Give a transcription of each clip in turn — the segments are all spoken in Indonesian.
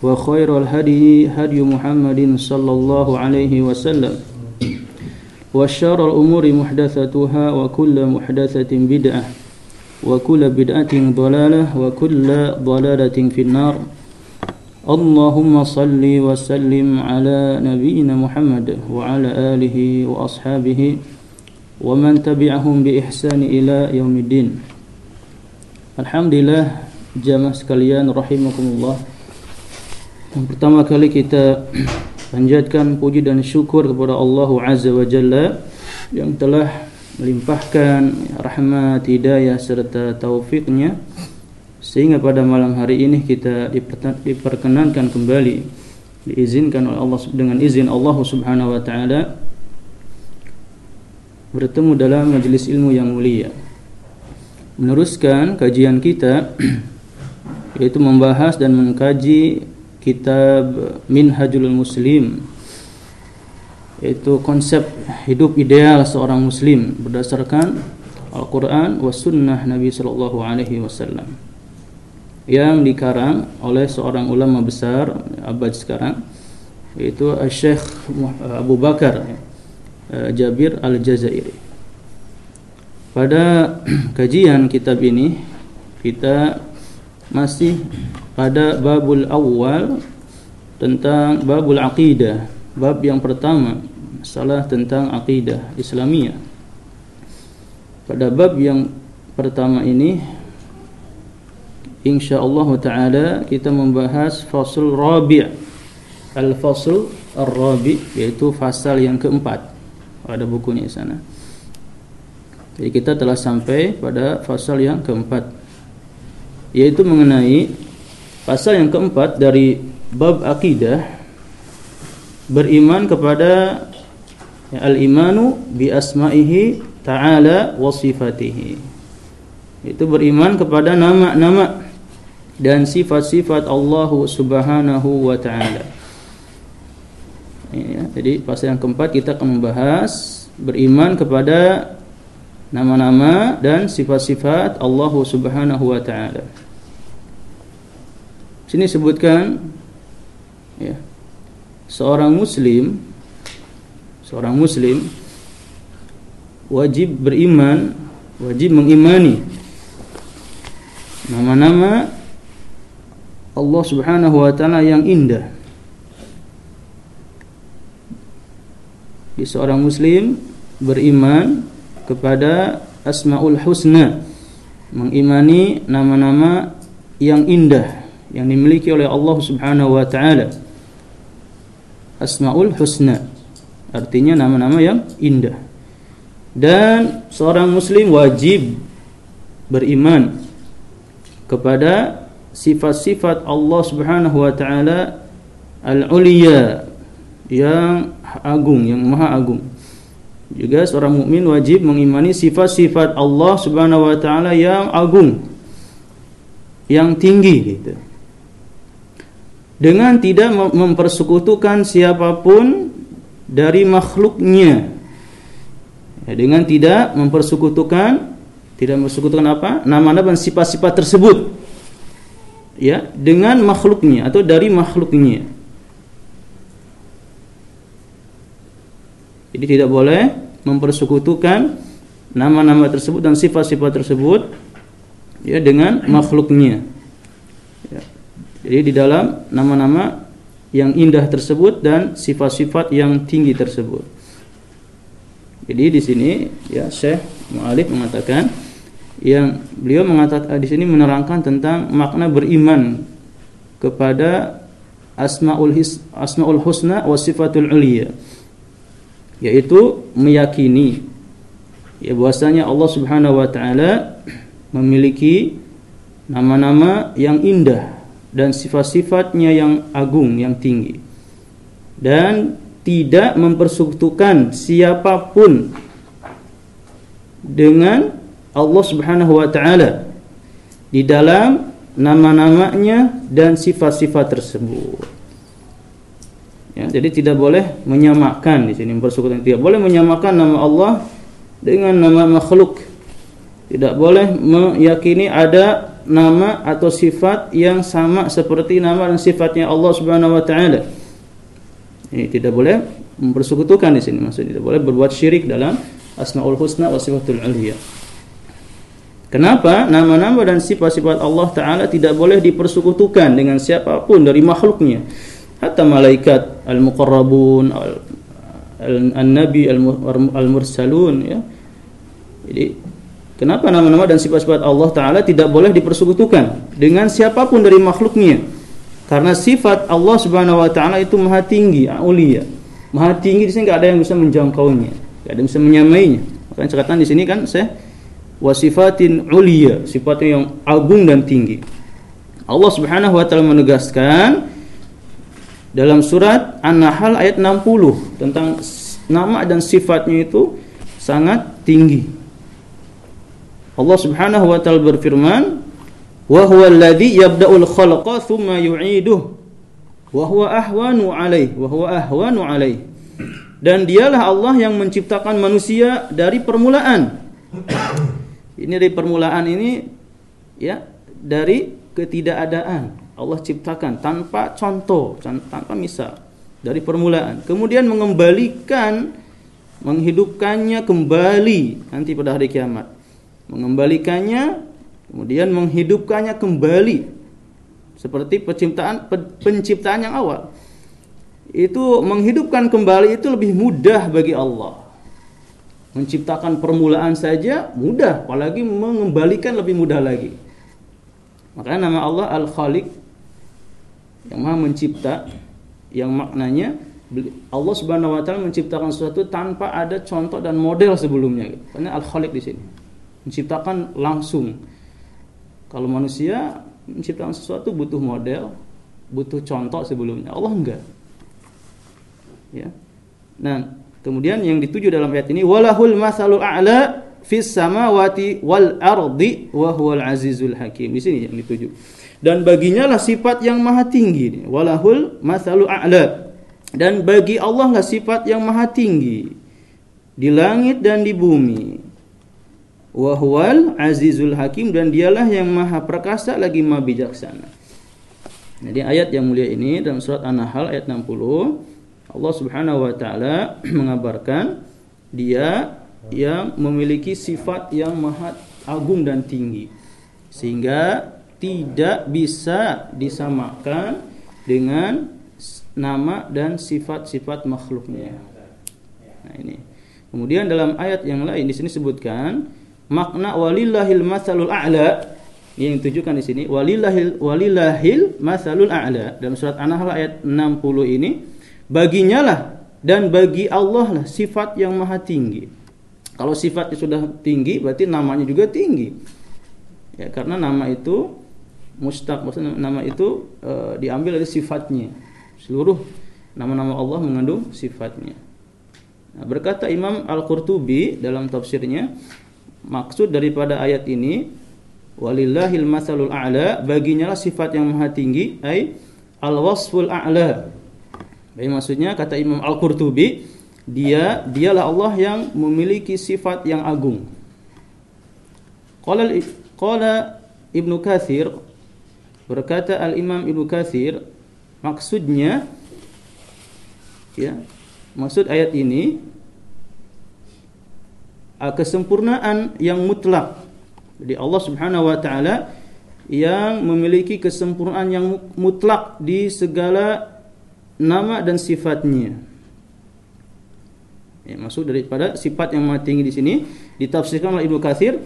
وخير الهدي هدي محمد صلى الله عليه وسلم. وشر الأمور محدثتها وكل محدثة بدعة وكل بدعة ضلالة وكل ضلالة في النار. اللهم صل وسلم على نبينا محمد وعلى آله وأصحابه ومن تبعهم بإحسان إلى يوم الدين. Alhamdulillah jamaah sekalian rahimakumullah. Yang pertama kali kita panjatkan puji dan syukur kepada Allah Azza wa Jalla Yang telah melimpahkan rahmat, hidayah serta taufiknya. Sehingga pada malam hari ini kita diperkenankan kembali Diizinkan oleh Allah dengan izin Allah subhanahu wa ta'ala Bertemu dalam majelis ilmu yang mulia. Meneruskan kajian kita yaitu membahas dan mengkaji kitab Minhajul Muslim yaitu konsep hidup ideal seorang muslim berdasarkan Al-Qur'an was sunnah Nabi sallallahu alaihi wasallam yang dikarang oleh seorang ulama besar abad sekarang yaitu Syekh Abu Bakar Jabir Al-Jazairi. Pada kajian kitab ini kita masih pada babul awal tentang babul aqidah, bab yang pertama masalah tentang aqidah Islamiyah. Pada bab yang pertama ini insyaallah taala kita membahas fasal rabi' al-fasl ar-rabi' yaitu fasal yang keempat. Ada bukunya di sana. Jadi kita telah sampai pada pasal yang keempat Yaitu mengenai Pasal yang keempat dari Bab akidah Beriman kepada Al-imanu bi asma'ihi ta'ala wa sifatihi. Itu beriman kepada nama-nama Dan sifat-sifat Allah subhanahu wa ta'ala. Ya, Jadi pasal yang keempat kita akan membahas Beriman kepada nama-nama dan sifat-sifat Allah Subhanahu wa taala. Sini sebutkan ya. Seorang muslim seorang muslim wajib beriman, wajib mengimani nama-nama Allah Subhanahu wa taala yang indah. Di seorang muslim beriman kepada Asmaul Husna mengimani nama-nama yang indah yang dimiliki oleh Allah Subhanahu wa taala. Asmaul Husna artinya nama-nama yang indah. Dan seorang muslim wajib beriman kepada sifat-sifat Allah Subhanahu wa taala al-uliya yang agung yang maha agung juga seorang mukmin wajib mengimani sifat-sifat Allah Subhanahu wa taala yang agung, yang tinggi gitu. dengan tidak mempersekutukan siapa pun dari makhluknya. Ya, dengan tidak mempersekutukan tidak mempersekutukan apa? Nama-nama dan sifat-sifat tersebut. Ya dengan makhluknya atau dari makhluknya jadi tidak boleh mempersekutukan nama-nama tersebut dan sifat-sifat tersebut ya dengan makhluknya. Ya. Jadi di dalam nama-nama yang indah tersebut dan sifat-sifat yang tinggi tersebut. Jadi di sini ya Syekh Mu'alif mengatakan yang beliau mengatakan di sini menerangkan tentang makna beriman kepada asmaul his, asmaul husna wa sifatul uliya yaitu meyakini ya bahwasanya Allah Subhanahu wa taala memiliki nama-nama yang indah dan sifat-sifatnya yang agung, yang tinggi. Dan tidak mempersekutukan siapa pun dengan Allah Subhanahu wa taala di dalam nama-namanya dan sifat-sifat tersebut. Ya, jadi tidak boleh menyamakan di sini mempersekutukan tidak boleh menyamakan nama Allah dengan nama makhluk tidak boleh meyakini ada nama atau sifat yang sama seperti nama dan sifatnya Allah Subhanahu wa taala. Ini tidak boleh mempersekutukan di sini maksudnya tidak boleh berbuat syirik dalam Asmaul Husna wa Sifatul Uliya. Kenapa nama-nama dan sifat-sifat Allah Ta'ala tidak boleh dipersekutukan dengan siapa pun dari makhluknya Hatta malaikat, al-muqarrabun, al-nabi, al-mursalun ya. Jadi Kenapa nama-nama dan sifat-sifat Allah Ta'ala tidak boleh dipersekutukan dengan siapa pun dari makhluknya? Karena sifat Allah Subhanahu Wa Ta'ala itu maha tinggi, ulia. Maha tinggi di sini nggak ada yang bisa menjangkaunya, nggak ada yang bisa menyamainya. Makanya catatan di sini kan saya wasifatin ulia, sifatnya yang agung dan tinggi. Allah Subhanahu wa taala menegaskan dalam surat An-Nahl ayat 60 tentang nama dan sifatnya itu sangat tinggi. Allah Subhanahu wa taala berfirman, "Wa huwa alladhi yabda'ul khalqa tsumma yu'iduh wa huwa ahwanu 'alaihi wa huwa ahwanu 'alaihi." Dan dialah Allah yang menciptakan manusia dari permulaan. Ini dari permulaan ini ya dari ketidakadaan. Allah ciptakan tanpa contoh, tanpa misal dari permulaan. Kemudian mengembalikan menghidupkannya kembali nanti pada hari kiamat. Mengembalikannya kemudian menghidupkannya kembali seperti penciptaan penciptaan yang awal. Itu menghidupkan kembali itu lebih mudah bagi Allah. Menciptakan permulaan saja mudah apalagi mengembalikan lebih mudah lagi. Makanya nama Allah Al Khaliq yang maha mencipta yang maknanya Allah Subhanahu wa taala menciptakan sesuatu tanpa ada contoh dan model sebelumnya karena Al Khaliq di sini menciptakan langsung. Kalau manusia menciptakan sesuatu butuh model, butuh contoh sebelumnya. Allah enggak. Ya. Nah, kemudian yang dituju dalam ayat ini walahul masalul a'la fis samawati wal ardi wa huwal azizul hakim. Di sini yang dituju. Dan baginya lah sifat yang maha tinggi. Walahul masalul a'la. Dan bagi Allah lah sifat yang maha tinggi di langit dan di bumi wahwal azizul hakim dan dialah yang maha perkasa lagi maha bijaksana. Jadi ayat yang mulia ini dalam surat An-Nahl ayat 60 Allah Subhanahu wa taala mengabarkan dia yang memiliki sifat yang maha agung dan tinggi sehingga tidak bisa disamakan dengan nama dan sifat-sifat makhluknya. Nah ini. Kemudian dalam ayat yang lain di sini sebutkan makna walillahil masalul a'la yang ditujukan di sini walillahil walillahil masalul a'la dalam surat An-Nahl ayat 60 ini baginya lah dan bagi Allah lah sifat yang maha tinggi. Kalau sifatnya sudah tinggi berarti namanya juga tinggi. Ya, karena nama itu mustaq maksudnya nama itu e, diambil dari sifatnya. Seluruh nama-nama Allah mengandung sifatnya. Nah, berkata Imam Al-Qurtubi dalam tafsirnya Maksud daripada ayat ini walillahil masalul a'la baginya lah sifat yang maha tinggi ai al-wasful a'la. Jadi maksudnya kata Imam Al-Qurtubi, dia dialah Allah yang memiliki sifat yang agung. Qala qala Ibnu Katsir berkata Al-Imam Ibnu Katsir maksudnya ya maksud ayat ini kesempurnaan yang mutlak. Jadi Allah Subhanahu wa taala yang memiliki kesempurnaan yang mutlak di segala nama dan sifatnya. Ya, maksud daripada sifat yang maha tinggi di sini ditafsirkan oleh Ibnu Katsir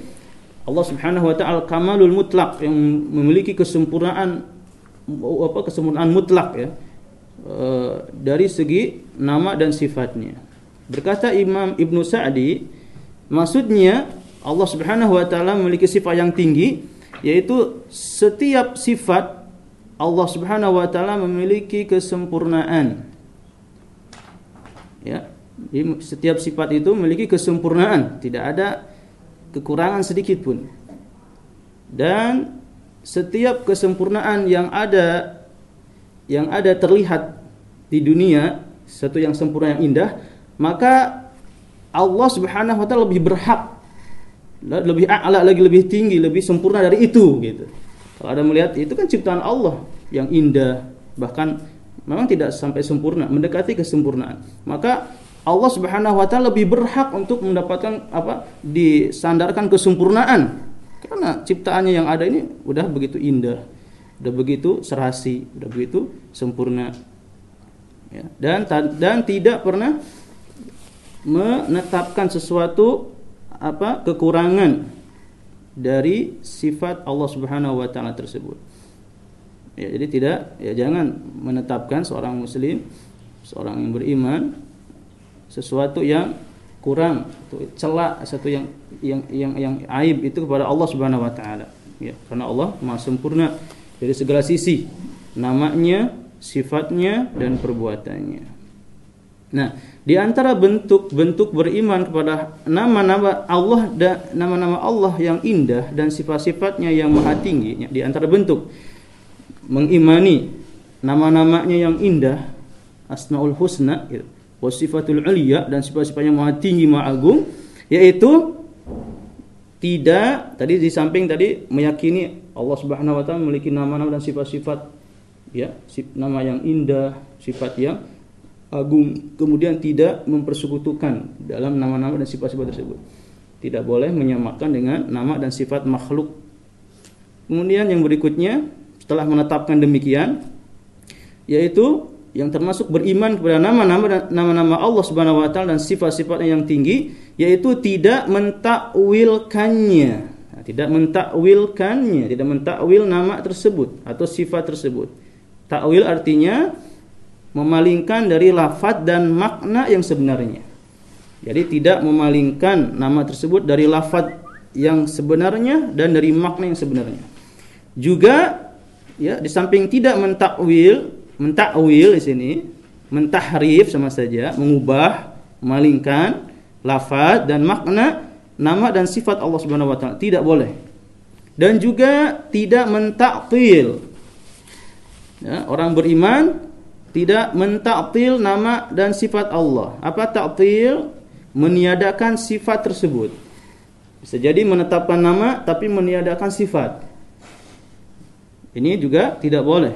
Allah Subhanahu wa taala kamalul mutlak yang memiliki kesempurnaan apa kesempurnaan mutlak ya eh, dari segi nama dan sifatnya. Berkata Imam Ibnu Sa'di maksudnya Allah Subhanahu wa taala memiliki sifat yang tinggi yaitu setiap sifat Allah Subhanahu wa taala memiliki kesempurnaan. Ya, setiap sifat itu memiliki kesempurnaan, tidak ada kekurangan sedikit pun. Dan setiap kesempurnaan yang ada yang ada terlihat di dunia, satu yang sempurna yang indah, maka Allah Subhanahu wa taala lebih berhak lebih a'la lagi lebih tinggi, lebih sempurna dari itu gitu. Kalau ada melihat itu kan ciptaan Allah yang indah, bahkan memang tidak sampai sempurna, mendekati kesempurnaan. Maka Allah Subhanahu wa taala lebih berhak untuk mendapatkan apa? disandarkan kesempurnaan. Karena ciptaannya yang ada ini udah begitu indah, udah begitu serasi, udah begitu sempurna. Ya, dan dan tidak pernah menetapkan sesuatu apa kekurangan dari sifat Allah Subhanahu wa taala tersebut. Ya, jadi tidak ya jangan menetapkan seorang muslim, seorang yang beriman sesuatu yang kurang celak satu yang yang yang yang aib itu kepada Allah Subhanahu wa taala. Ya, karena Allah Maha sempurna dari segala sisi, namanya, sifatnya dan perbuatannya. Nah, di antara bentuk-bentuk beriman kepada nama-nama Allah dan nama-nama Allah yang indah dan sifat-sifatnya yang maha tinggi, di antara bentuk mengimani nama-namanya yang indah, Asmaul Husna, gitu, wasifatul ulia dan sifat-sifatnya maha tinggi, maha agung, yaitu tidak tadi di samping tadi meyakini Allah Subhanahu wa taala memiliki nama-nama dan sifat-sifat ya, nama yang indah, sifat yang agung kemudian tidak mempersekutukan dalam nama-nama dan sifat-sifat tersebut. Tidak boleh menyamakan dengan nama dan sifat makhluk. Kemudian yang berikutnya setelah menetapkan demikian yaitu yang termasuk beriman kepada nama-nama nama-nama Allah Subhanahu wa taala dan sifat-sifatnya yang tinggi yaitu tidak mentakwilkannya. Nah, tidak mentakwilkannya, tidak mentakwil nama tersebut atau sifat tersebut. Takwil artinya memalingkan dari lafaz dan makna yang sebenarnya. Jadi tidak memalingkan nama tersebut dari lafaz yang sebenarnya dan dari makna yang sebenarnya. Juga ya di samping tidak mentakwil, mentakwil di sini, mentahrif sama saja, mengubah, memalingkan lafaz dan makna nama dan sifat Allah Subhanahu wa taala tidak boleh. Dan juga tidak mentaktil. Ya, orang beriman tidak mentaktil nama dan sifat Allah. Apa taktil? Meniadakan sifat tersebut. Bisa jadi menetapkan nama tapi meniadakan sifat. Ini juga tidak boleh.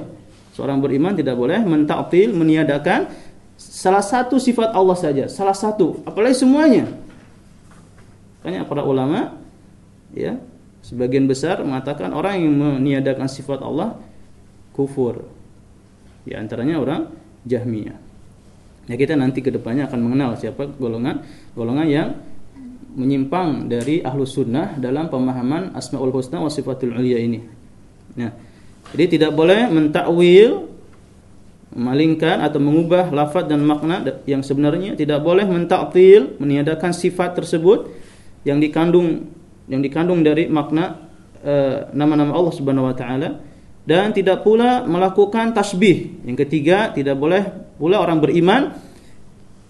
Seorang beriman tidak boleh mentaktil, meniadakan salah satu sifat Allah saja, salah satu, apalagi semuanya. Makanya para ulama ya, sebagian besar mengatakan orang yang meniadakan sifat Allah kufur. Di antaranya orang Jahmiyah. Ya kita nanti ke depannya akan mengenal siapa golongan golongan yang menyimpang dari ahlu sunnah dalam pemahaman asmaul husna wa sifatul ulia ini. Jadi tidak boleh mentakwil, memalingkan atau mengubah lafaz dan makna yang sebenarnya tidak boleh mentaktil, meniadakan sifat tersebut yang dikandung yang dikandung dari makna eh, nama-nama Allah Subhanahu wa taala dan tidak pula melakukan tasbih. Yang ketiga, tidak boleh pula orang beriman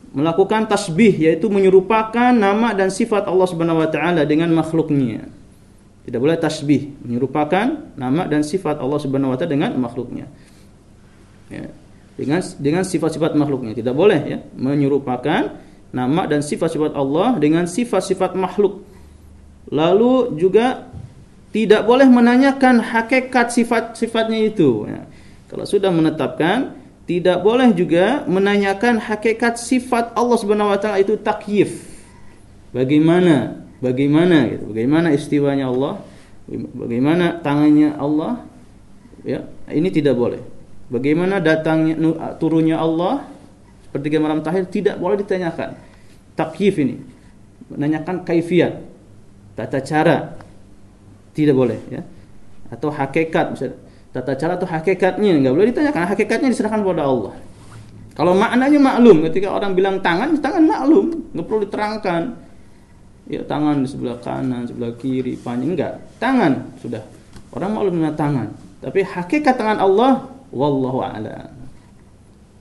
melakukan tasbih yaitu menyerupakan nama dan sifat Allah Subhanahu wa taala dengan makhluknya. Tidak boleh tasbih, menyerupakan nama dan sifat Allah Subhanahu wa taala dengan makhluknya. Ya. Dengan dengan sifat-sifat makhluknya tidak boleh ya menyerupakan nama dan sifat-sifat Allah dengan sifat-sifat makhluk. Lalu juga tidak boleh menanyakan hakikat sifat-sifatnya itu. Ya. Kalau sudah menetapkan, tidak boleh juga menanyakan hakikat sifat Allah Subhanahu wa taala itu takyif. Bagaimana? Bagaimana gitu. Bagaimana istiwanya Allah? Bagaimana tangannya Allah? Ya, ini tidak boleh. Bagaimana datangnya turunnya Allah seperti malam tahir tidak boleh ditanyakan. Takyif ini menanyakan kaifiat, tata cara tidak boleh ya. Atau hakikat misalnya tata cara atau hakikatnya nggak boleh ditanyakan hakikatnya diserahkan kepada Allah kalau maknanya maklum ketika orang bilang tangan tangan maklum nggak perlu diterangkan ya tangan di sebelah kanan sebelah kiri panjang. Enggak tangan. Sudah. Orang maklum dengan tangan. Tapi hakikat tangan Allah wallahu a'lam.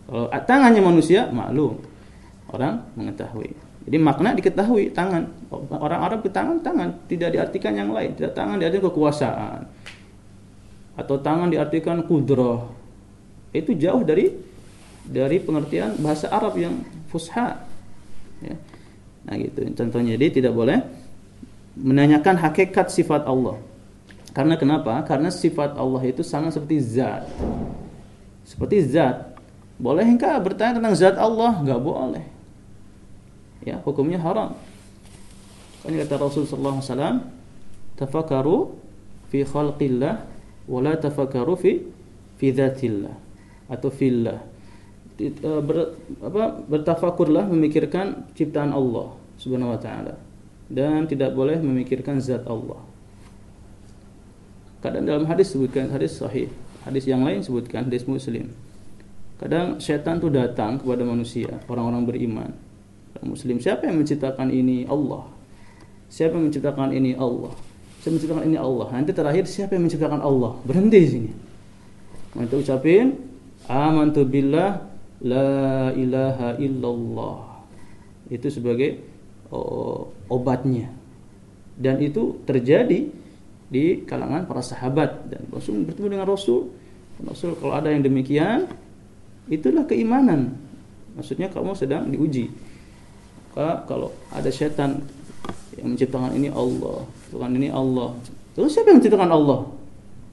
Kalau tangannya manusia maklum. Orang mengetahui. Jadi makna diketahui tangan. Orang Arab ke tangan tangan. Tidak diartikan yang lain. Tidak tangan diartikan kekuasaan. Atau tangan diartikan kudroh itu jauh dari dari pengertian bahasa Arab yang fusha. Ya. Nah gitu. Contohnya jadi tidak boleh menanyakan hakikat sifat Allah. Karena kenapa? Karena sifat Allah itu sama seperti zat. Seperti zat. Boleh enggak bertanya tentang zat Allah? Nggak boleh. Ya hukumnya haram. Kan kata Rasulullah SAW tafakaru fi khalqillah wala tafakkaru fi fi dzatillah atau fillah ber, apa bertafakurlah memikirkan ciptaan Allah Subhanahu wa taala dan tidak boleh memikirkan zat Allah. Kadang dalam hadis sebutkan hadis sahih, hadis yang lain sebutkan hadis Muslim. Kadang setan itu datang kepada manusia, orang-orang beriman. Muslim, siapa yang menciptakan ini? Allah. Siapa yang menciptakan ini? Allah saya menciptakan ini Allah. Nanti terakhir siapa yang menciptakan Allah? Berhenti sini. Nanti ucapin amantu billah la ilaha illallah. Itu sebagai oh, obatnya. Dan itu terjadi di kalangan para sahabat dan Rasul bertemu dengan Rasul. Rasul kalau ada yang demikian, itulah keimanan. Maksudnya kamu sedang diuji. Kalau ada setan yang menciptakan ini Allah Tuhan ini Allah terus siapa yang menciptakan Allah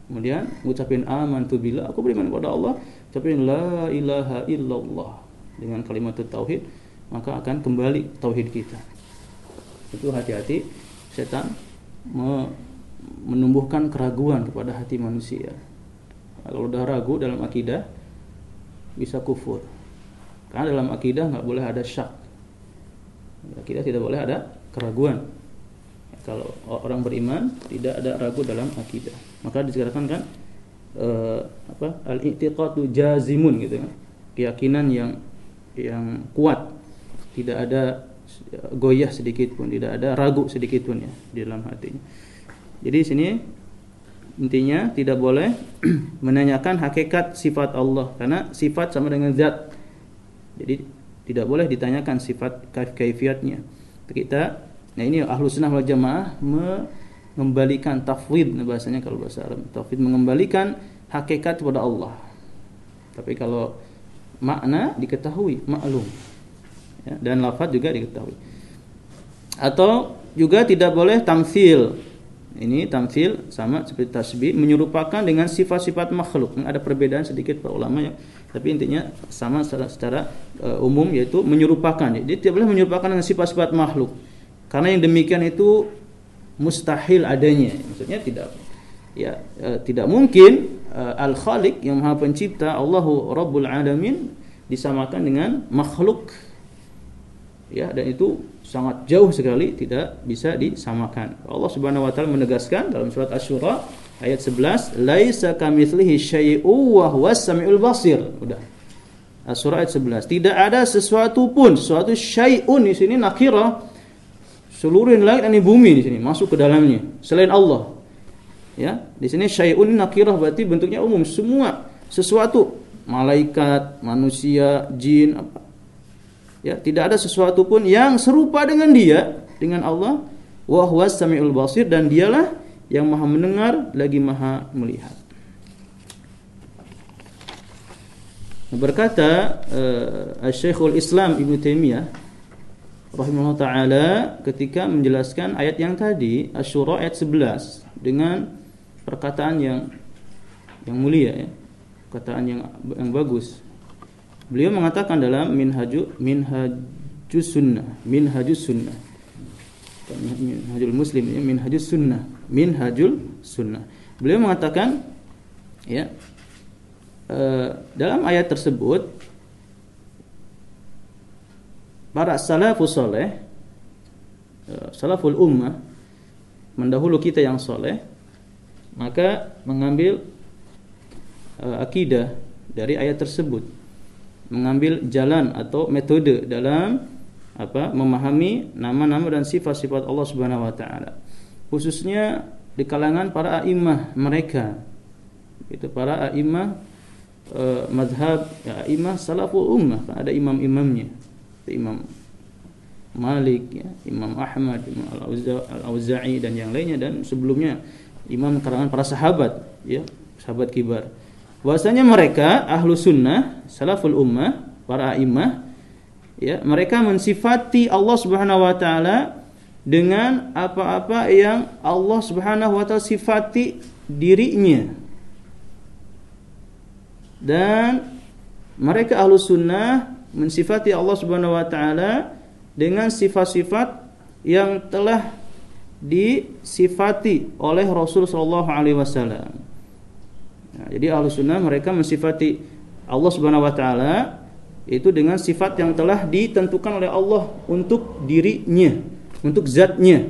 kemudian mengucapin amantu bila aku beriman kepada Allah ucapin la ilaha illallah dengan kalimat tauhid maka akan kembali tauhid kita itu hati-hati setan menumbuhkan keraguan kepada hati manusia kalau udah ragu dalam akidah bisa kufur karena dalam akidah nggak boleh ada syak akidah tidak boleh ada keraguan. Kalau orang beriman tidak ada ragu dalam akidah. Maka dikatakan kan uh, apa al-i'tiqadu jazimun gitu kan. Keyakinan yang yang kuat. Tidak ada goyah sedikit pun, tidak ada ragu sedikit pun ya di dalam hatinya. Jadi sini intinya tidak boleh menanyakan hakikat sifat Allah karena sifat sama dengan zat. Jadi tidak boleh ditanyakan sifat kaifiatnya kita nah ini ahlu sunnah wal jamaah mengembalikan tafwid bahasanya kalau bahasa Arab. Tafwid mengembalikan hakikat kepada Allah. Tapi kalau makna diketahui maklum. Ya, dan lafaz juga diketahui. Atau juga tidak boleh tamsil ini tamsil sama seperti tasbih menyerupakan dengan sifat-sifat makhluk. Ada perbedaan sedikit para ulama ya tapi intinya sama secara, secara uh, umum yaitu menyerupakan. Jadi tidak boleh menyerupakan dengan sifat-sifat makhluk. Karena yang demikian itu mustahil adanya. Maksudnya tidak ya uh, tidak mungkin uh, Al-Khaliq yang Maha Pencipta Allahu Rabbul Alamin disamakan dengan makhluk. Ya, dan itu sangat jauh sekali tidak bisa disamakan. Allah Subhanahu wa taala menegaskan dalam surat Asy-Syura ayat 11 laisa kamitslihi syai'un wa huwas samiul basir udah surah ayat 11 tidak ada sesuatu pun sesuatu syai'un di sini nakira seluruh langit dan bumi di sini masuk ke dalamnya selain Allah. Ya di sini syai'un nakirah berarti bentuknya umum. Semua sesuatu malaikat manusia jin apa. Ya tidak ada sesuatu pun yang serupa dengan dia dengan Allah. Wa huwas samiul basir dan dialah yang maha mendengar lagi maha melihat. Berkata uh, Syekhul Islam Ibn Taimiyah rahimahullah taala ketika menjelaskan ayat yang tadi Asy-Syura ayat 11 dengan perkataan yang yang mulia ya. Perkataan yang yang bagus. Beliau mengatakan dalam Minhaju Minhajus Sunnah, Minhajus Sunnah. Minhajul Muslim ya, Minhajus Sunnah, Minhajul Sunnah. Beliau mengatakan ya Eh, dalam ayat tersebut para salafus soleh uh, salaful ummah mendahulu kita yang soleh maka mengambil uh, akidah dari ayat tersebut. Mengambil jalan atau metode dalam apa memahami nama-nama dan sifat-sifat Allah Subhanahu wa taala. Khususnya di kalangan para a'immah mereka. Itu para a'immah uh, madhab ya, imam salaful ummah ada imam-imamnya imam Malik ya, Imam Ahmad Imam Al-Auza'i dan yang lainnya. Dan sebelumnya imam karangan para sahabat ya sahabat kibar. Bahwasanya mereka ahlu sunnah salaful ummah para imam ya mereka mensifati Allah Subhanahu wa taala dengan apa-apa yang Allah Subhanahu wa taala sifati dirinya. Dan mereka ahlu sunnah mensifati Allah subhanahu wa ta'ala dengan sifat-sifat yang telah disifati oleh Rasul sallallahu alaihi wasallam. Nah, jadi ahlu sunnah mereka mensifati Allah subhanahu wa ta'ala itu dengan sifat yang telah ditentukan oleh Allah untuk dirinya, untuk zatnya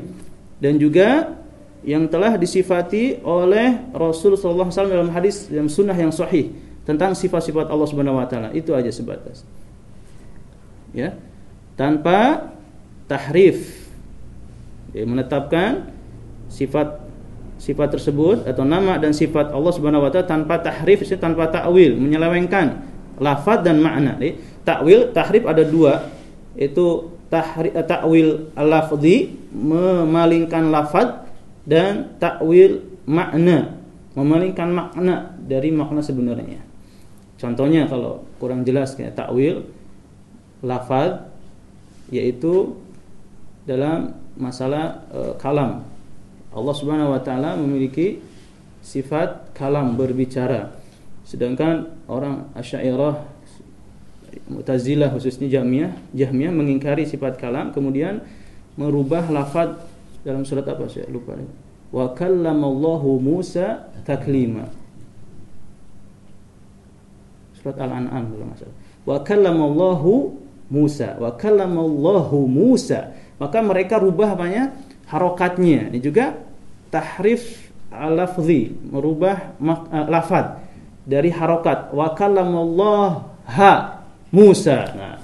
dan juga yang telah disifati oleh Rasul sallallahu alaihi wasallam dalam hadis dalam sunnah yang sahih tentang sifat-sifat Allah Subhanahu wa taala. Itu aja sebatas. Ya. Tanpa tahrif. Ya, menetapkan sifat sifat tersebut atau nama dan sifat Allah Subhanahu wa taala tanpa tahrif, tanpa takwil, menyelewengkan lafaz dan makna. Jadi, takwil, tahrif ada dua, itu tahri, eh, takwil al-lafzi memalingkan lafaz dan takwil makna memalingkan makna dari makna sebenarnya. Contohnya kalau kurang jelas kayak takwil lafaz yaitu dalam masalah e, kalam. Allah Subhanahu wa taala memiliki sifat kalam berbicara. Sedangkan orang Asy'ariyah Mu'tazilah khususnya Jahmiyah, Jahmiyah mengingkari sifat kalam kemudian merubah lafaz dalam surat apa saya lupa. Wa kallamallahu Musa taklima surat Al-An'am kalau masalah. Wa kallamallahu Musa, wa kallamallahu Musa. Maka mereka rubah banyak harokatnya. Ini juga tahrif al-lafzi, merubah uh, lafaz dari harokat. Wa ha Musa. Nah,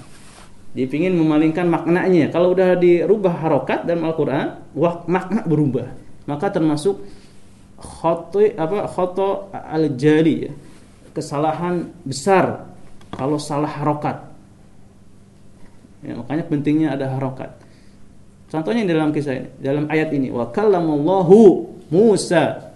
dipingin memalingkan maknanya. Kalau udah dirubah harokat dalam Al-Qur'an, makna berubah. Maka termasuk khoto apa khoto al-jali ya kesalahan besar kalau salah harokat. Ya, makanya pentingnya ada harokat. Contohnya dalam kisah ini, dalam ayat ini, wa kallamallahu Musa.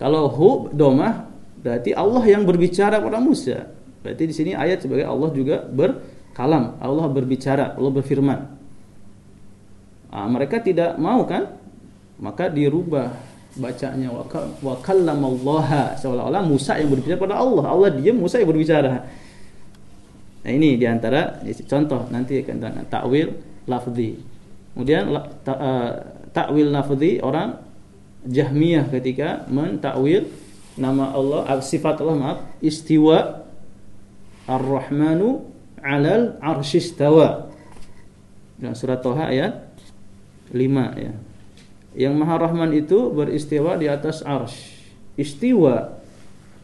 Kalau hu domah berarti Allah yang berbicara pada Musa. Berarti di sini ayat sebagai Allah juga berkalam, Allah berbicara, Allah berfirman. Nah, mereka tidak mau kan? Maka dirubah bacanya wa kallamallaha seolah-olah Musa yang berbicara pada Allah Allah diam Musa yang berbicara nah ini di antara contoh nanti akan takwil lafzi kemudian uh, takwil lafzi orang Jahmiyah ketika mentakwil nama Allah sifat Allah maaf istiwa Ar-Rahmanu 'alal arsyistawa dalam surat Toha ayat 5 ya yang Maha Rahman itu beristiwa di atas arsh. Istiwa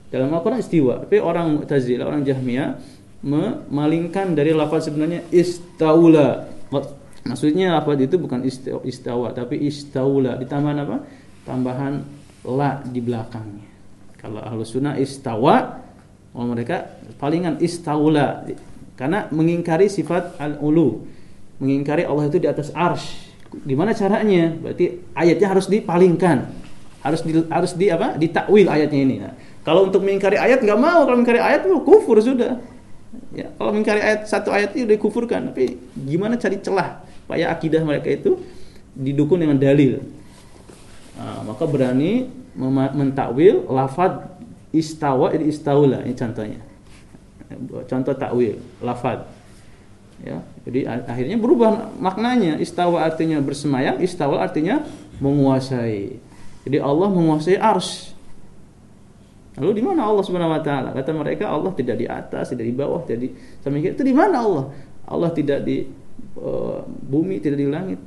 dalam Al-Quran istiwa. Tapi orang Mu'tazilah, orang Jahmiyah memalingkan dari lafaz sebenarnya istaula. Maksudnya lafaz itu bukan istawa, tapi istaula. Ditambahan apa? Tambahan la di belakangnya. Kalau ahlu sunnah istawa, oh mereka palingan istaula. Karena mengingkari sifat al-ulu. Mengingkari Allah itu di atas arsh Gimana caranya? Berarti ayatnya harus dipalingkan. Harus di, harus di apa? Ditakwil ayatnya ini. Nah, Kalau untuk mengingkari ayat nggak mau, kalau mengingkari ayat mau kufur sudah. Ya, kalau mengingkari ayat satu ayat itu udah kufurkan, tapi gimana cari celah supaya akidah mereka itu didukung dengan dalil. Nah, maka berani mentakwil lafad istawa ini istaula ini contohnya. Contoh takwil lafad. Ya, jadi akhirnya berubah maknanya. Istawa artinya bersemayam, istawa artinya menguasai. Jadi Allah menguasai ars. Lalu di mana Allah Subhanahu wa taala? Kata mereka Allah tidak di atas, tidak di bawah, tidak di samping Itu di mana Allah? Allah tidak di uh, bumi, tidak di langit.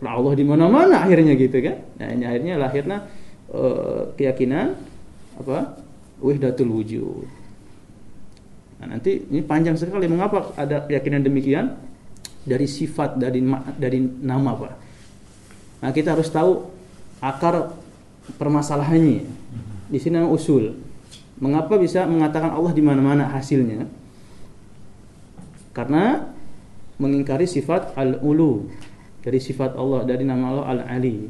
Nah, Allah di mana-mana akhirnya gitu kan. Nah, ini akhirnya lahirnya uh, keyakinan apa? Wahdatul wujud. Nah, nanti ini panjang sekali mengapa ada keyakinan demikian? Dari sifat dari dari nama, Pak. Nah, kita harus tahu akar permasalahannya di sini usul. Mengapa bisa mengatakan Allah di mana-mana hasilnya? Karena mengingkari sifat al-ulu dari sifat Allah dari nama Allah al-ali.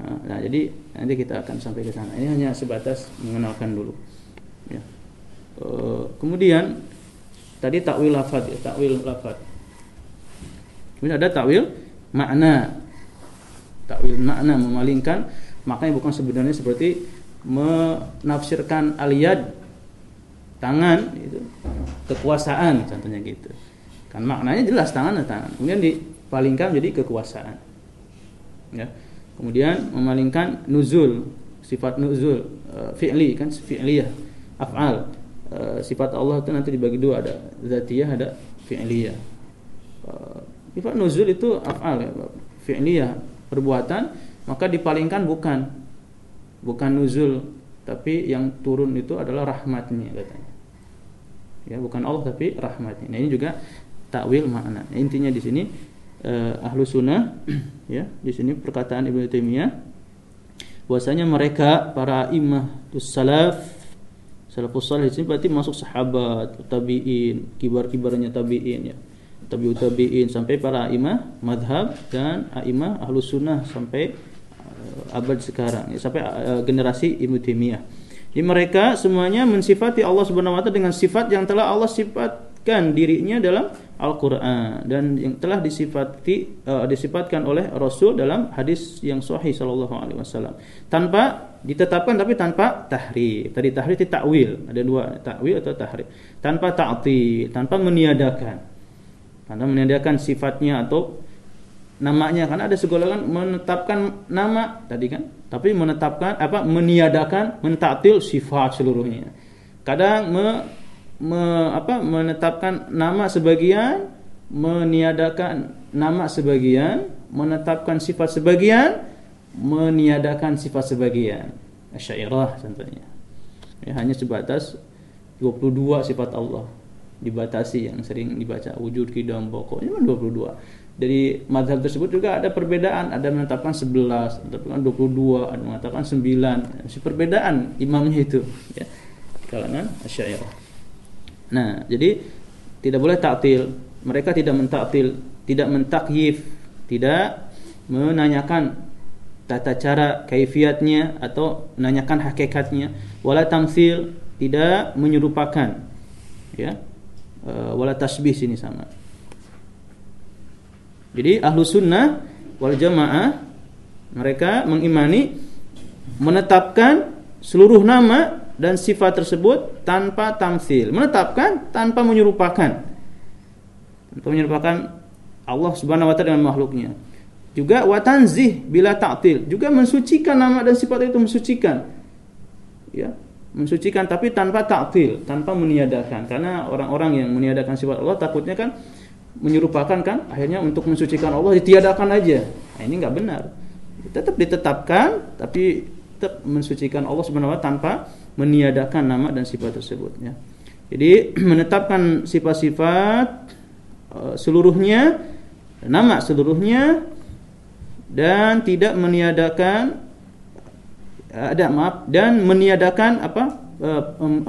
Nah, nah, jadi nanti kita akan sampai ke sana. Ini hanya sebatas mengenalkan dulu. Ya. E, kemudian tadi takwil lafad ya, takwil lafad. Kemudian ada takwil makna. Takwil makna memalingkan makanya bukan sebenarnya seperti menafsirkan aliyad tangan itu kekuasaan contohnya gitu. Kan maknanya jelas tangan tangan. Kemudian dipalingkan jadi kekuasaan. Ya. Kemudian memalingkan nuzul sifat nuzul uh, fi'li kan fi'liyah af'al. Uh, sifat Allah itu nanti dibagi dua ada zatiyah ada fi'liyah. Uh, sifat nuzul itu af'al ya fi'liyah perbuatan maka dipalingkan bukan bukan nuzul tapi yang turun itu adalah rahmatnya katanya. Ya bukan Allah tapi rahmatnya. Nah ini juga takwil makna. Nah, intinya di sini eh, ahlu sunnah ya di sini perkataan ibnu taimiyah bahwasanya mereka para imah salaf salafus salih di sini berarti masuk sahabat tabiin kibar-kibarnya tabiin ya. Tabiut tabiin sampai para imah madhab dan aimah ahlu sunnah sampai abad sekarang ya, sampai uh, generasi Ibnu Taimiyah. Jadi mereka semuanya mensifati Allah Subhanahu wa taala dengan sifat yang telah Allah sifatkan dirinya dalam Al-Qur'an dan yang telah disifati uh, disifatkan oleh Rasul dalam hadis yang sahih sallallahu alaihi wasallam. Tanpa ditetapkan tapi tanpa tahrif. Tadi tahrif itu takwil, ada dua, takwil atau tahrif. Tanpa ta'til, tanpa meniadakan. Tanpa meniadakan sifatnya atau namanya. Karena ada segolongan menetapkan nama tadi kan. Tapi menetapkan apa meniadakan mentaktil sifat seluruhnya. Kadang me, me, apa menetapkan nama sebagian meniadakan nama sebagian menetapkan sifat sebagian meniadakan sifat sebagian. Syairah contohnya. Ya, hanya sebatas 22 sifat Allah dibatasi yang sering dibaca. Wujud kidam pokoknya 22 dari madhab tersebut juga ada perbedaan. Ada menetapkan 11 menetapkan 22 ada mengatakan 9 si perbedaan imamnya itu ya. Kalangan asyairah nah jadi tidak boleh taktil. Mereka tidak mentaktil tidak mentakyif tidak menanyakan tata cara kaifiatnya atau menanyakan hakikatnya. Wala tamsil tidak menyerupakan ya. Eh, wala tasbih sini sama jadi ahlu sunnah wal jamaah mereka mengimani menetapkan seluruh nama dan sifat tersebut tanpa tamsil. Menetapkan tanpa menyerupakan. Tanpa menyerupakan Allah Subhanahu wa taala dengan makhluknya. Juga watanzih bila ta'til, juga mensucikan nama dan sifat itu mensucikan. Ya, mensucikan tapi tanpa ta'til, tanpa meniadakan. Karena orang-orang yang meniadakan sifat Allah takutnya kan menyerupakan kan? Akhirnya untuk mensucikan Allah ditiadakan aja. Nah, ini nggak benar. Tetap ditetapkan tapi tetap mensucikan Allah sebenarnya tanpa meniadakan nama dan sifat tersebut ya. Jadi menetapkan sifat-sifat uh, seluruhnya nama seluruhnya dan tidak meniadakan ada maaf dan meniadakan apa uh,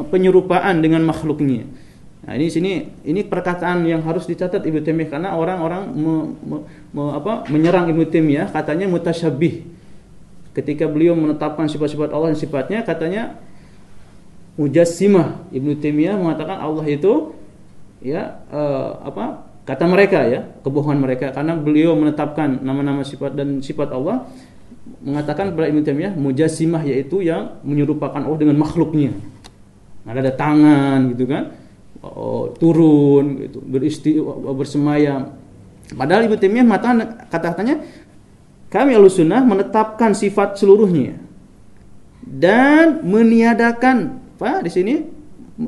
penyerupaan dengan makhluknya Nah, ini sini ini perkataan yang harus dicatat Ibnu Taimiyah karena orang-orang me, me, me, apa, menyerang Ibnu Taimiyah katanya mutasyabih. ketika beliau menetapkan sifat-sifat Allah dan sifatnya katanya Mujassimah Ibnu Taimiyah mengatakan Allah itu ya uh, apa kata mereka ya kebohongan mereka. Karena beliau menetapkan nama-nama sifat dan sifat Allah mengatakan kepada Ibnu Taimiyah mujassimah yaitu yang menyerupakan Allah dengan makhluknya. Ada ada tangan gitu kan oh, turun gitu. Beristi bersemayam. Padahal Ibnu Taimiyah mata kata-katanya kami Ahlussunnah menetapkan sifat seluruhnya dan meniadakan apa di sini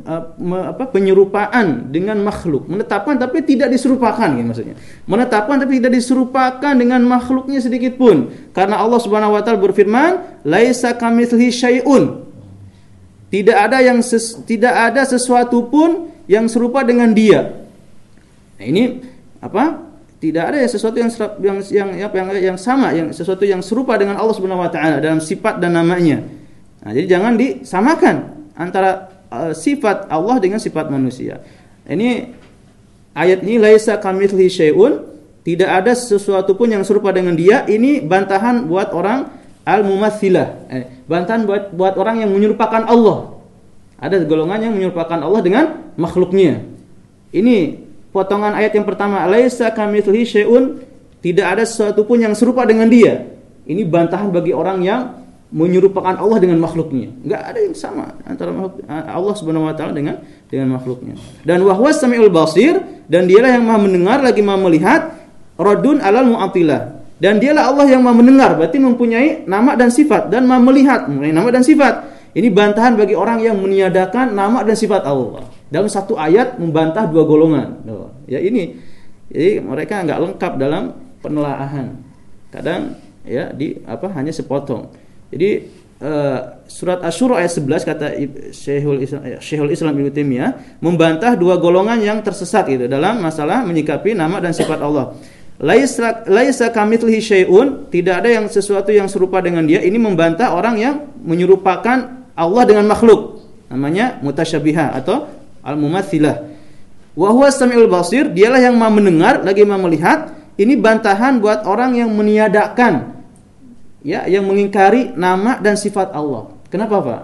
apa penyerupaan dengan makhluk. Menetapkan tapi tidak diserupakan gitu maksudnya. Menetapkan tapi tidak diserupakan dengan makhluknya sedikit pun. Karena Allah Subhanahu wa taala berfirman laisa kamitslihi syai'un. Tidak ada yang ses, tidak ada sesuatu pun yang serupa dengan dia nah, ini apa tidak ada sesuatu yang yang yang yang, yang sama yang sesuatu yang serupa dengan Allah Subhanahu wa taala dalam sifat dan namanya. Nah, jadi jangan disamakan antara uh, sifat Allah dengan sifat manusia. Ini ayat ini laisa kamitslihi syai'un, tidak ada sesuatu pun yang serupa dengan dia. Ini bantahan buat orang al-mumatsilah. Eh, bantahan buat buat orang yang menyerupakan Allah. Ada golongan yang menyerupakan Allah dengan makhluknya. Ini potongan ayat yang pertama, laisa kamitslihi syai'un, tidak ada sesuatu pun yang serupa dengan dia. Ini bantahan bagi orang yang menyerupakan Allah dengan makhluknya. Enggak ada yang sama antara makhluk, Allah Subhanahu wa taala dengan dengan makhluknya. Dan wahwa samiul basir dan dialah yang Maha mendengar lagi Maha melihat radun alal mu'attilah. Dan dialah Allah yang Maha mendengar, berarti mempunyai nama dan sifat dan Maha melihat, mempunyai nama dan sifat. Ini bantahan bagi orang yang meniadakan nama dan sifat Allah dalam satu ayat membantah dua golongan. Ya ini, jadi mereka nggak lengkap dalam penelaahan. Kadang ya di apa hanya sepotong. Jadi uh, surat Asyura ayat 11 kata Syekhul Islam, ya, Syekhul Islam Ibnu Taimiyah membantah dua golongan yang tersesat itu dalam masalah menyikapi nama dan sifat Allah. Laisa laisa kamitslihi syai'un, tidak ada yang sesuatu yang serupa dengan dia. Ini membantah orang yang menyerupakan Allah dengan makhluk. Namanya mutasyabihah atau al-mumatsilah. Wa huwa samiul basir, dialah yang Maha mendengar lagi Maha melihat. Ini bantahan buat orang yang meniadakan ya, yang mengingkari nama dan sifat Allah. Kenapa, Pak?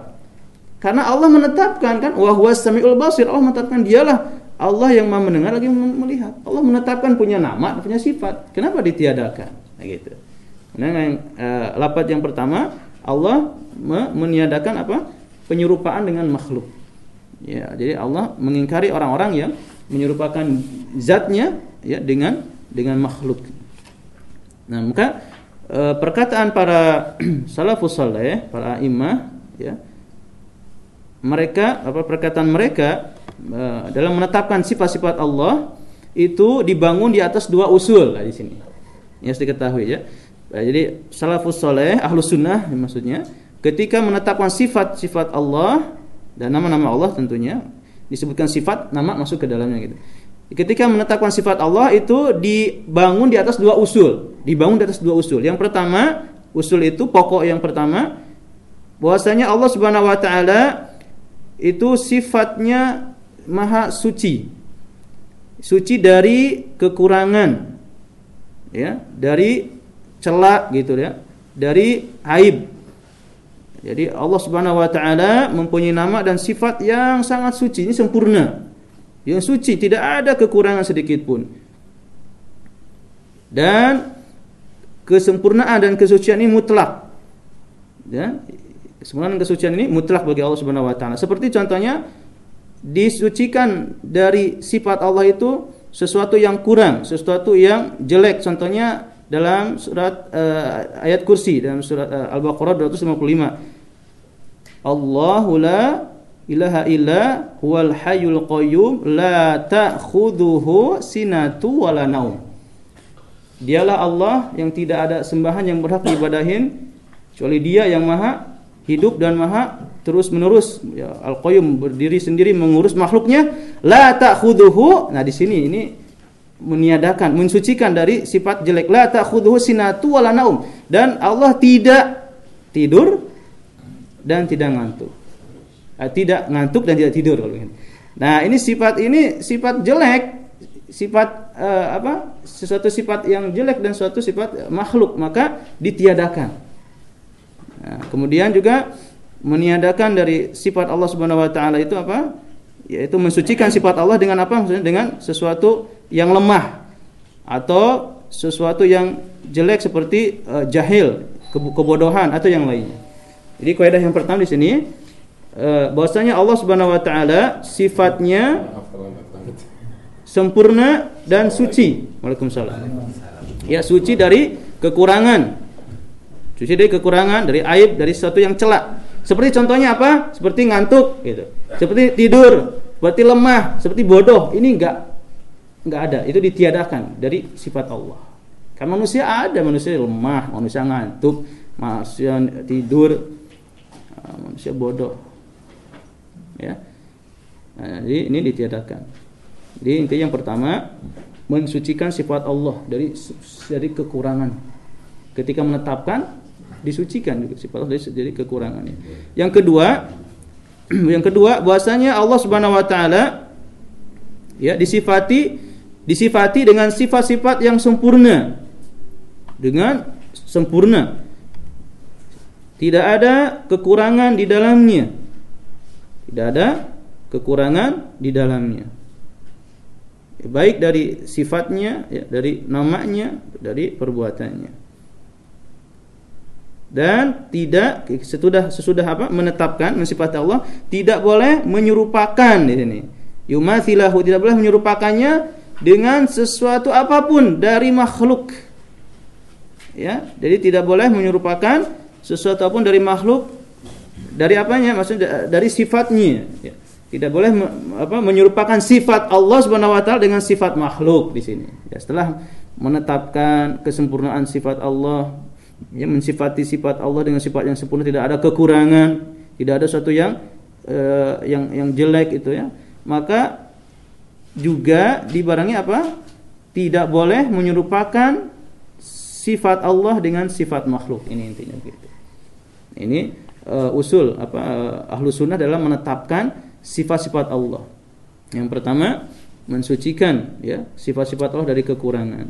Karena Allah menetapkan kan wa huwa samiul basir. Allah menetapkan dialah Allah yang Maha mendengar lagi melihat. Allah menetapkan punya nama, punya sifat. Kenapa ditiadakan? Nah, gitu. Nah, yang uh, lapat yang pertama Allah meniadakan apa? penyerupaan dengan makhluk. Ya, jadi Allah mengingkari orang-orang yang menyerupakan zatnya ya dengan dengan makhluk. Nah, maka e, perkataan para salafus saleh, para imam ya, mereka apa perkataan mereka e, dalam menetapkan sifat-sifat Allah itu dibangun di atas dua usul lah di sini. Yang harus diketahui ya. Nah, jadi salafus saleh, ahlus sunnah maksudnya, ketika menetapkan sifat-sifat Allah dan nama-nama Allah tentunya disebutkan sifat nama masuk ke dalamnya gitu. Ketika menetapkan sifat Allah itu dibangun di atas dua usul, dibangun di atas dua usul. Yang pertama, usul itu pokok yang pertama bahwasanya Allah Subhanahu wa taala itu sifatnya maha suci. Suci dari kekurangan ya, dari celak gitu ya, dari aib jadi Allah Subhanahu wa taala mempunyai nama dan sifat yang sangat suci, ini sempurna. Yang suci, tidak ada kekurangan sedikit pun. Dan kesempurnaan dan kesucian ini mutlak. Ya, kesempurnaan dan kesucian ini mutlak bagi Allah Subhanahu wa taala. Seperti contohnya disucikan dari sifat Allah itu sesuatu yang kurang, sesuatu yang jelek. Contohnya dalam surat uh, ayat kursi dalam surat uh, Al-Baqarah 255. Allahu la ilaha illa huwal hayyul qayyum la ta'khudhuhu sinatu wala naum. Dialah Allah yang tidak ada sembahan yang berhak diibadahin kecuali Dia yang Maha hidup dan Maha terus menerus ya, Al-Qayyum berdiri sendiri mengurus makhluknya la ta'khudhuhu. Nah di sini ini meniadakan, mensucikan dari sifat jelek. La ta'khudhuhu sinatu wala naum. Dan Allah tidak tidur dan tidak ngantuk. Eh, tidak ngantuk dan tidak tidur kalau ini. Nah, ini sifat ini sifat jelek, sifat eh, apa? Sesuatu sifat yang jelek dan suatu sifat makhluk, maka ditiadakan. Nah, kemudian juga meniadakan dari sifat Allah Subhanahu wa taala itu apa? Yaitu mensucikan sifat Allah dengan apa? Maksudnya dengan sesuatu yang lemah atau sesuatu yang jelek seperti uh, jahil, kebodohan atau yang lainnya. Jadi kaidah yang pertama di sini uh, bahwasanya Allah Subhanahu wa taala sifatnya sempurna dan suci. Waalaikumsalam. Ya, suci dari kekurangan. Suci dari kekurangan, dari aib, dari sesuatu yang celak. Seperti contohnya apa? Seperti ngantuk gitu. Seperti tidur, seperti lemah, seperti bodoh. Ini enggak enggak ada. Itu ditiadakan dari sifat Allah. Kan manusia ada, manusia lemah, manusia ngantuk, manusia tidur, ah, manusia bodoh. Ya. Nah, jadi ini ditiadakan. Jadi intinya yang pertama mensucikan sifat Allah dari dari kekurangan. Ketika menetapkan disucikan juga sifat Allah dari, dari kekurangannya. Yang kedua, yang kedua bahwasanya Allah Subhanahu wa taala ya disifati disifati dengan sifat-sifat yang sempurna. Dengan sempurna. Tidak ada kekurangan di dalamnya. Tidak ada kekurangan di dalamnya. Baik dari sifatnya, ya, dari namanya, dari perbuatannya dan tidak sesudah sesudah apa menetapkan mensifati Allah tidak boleh menyerupakan di sini yumathilahu tidak boleh menyerupakannya dengan sesuatu apa pun dari makhluk. Ya jadi tidak boleh menyerupakan sesuatu apa pun dari makhluk. Dari apanya? Maksudnya dari sifatnya. Ya. tidak boleh apa menyerupakan sifat Allah Subhanahu wa taala dengan sifat makhluk di sini. Ya setelah menetapkan kesempurnaan sifat Allah ya mensifati sifat Allah dengan sifat yang sempurna tidak ada kekurangan tidak ada sesuatu yang uh, yang yang jelek itu ya maka juga dibarengi apa? Tidak boleh menyerupakan sifat Allah dengan sifat makhluk. Ini intinya gitu ini uh, usul apa uh, ahlu sunnah dalam menetapkan sifat-sifat Allah. Yang pertama mensucikan ya sifat-sifat Allah dari kekurangan.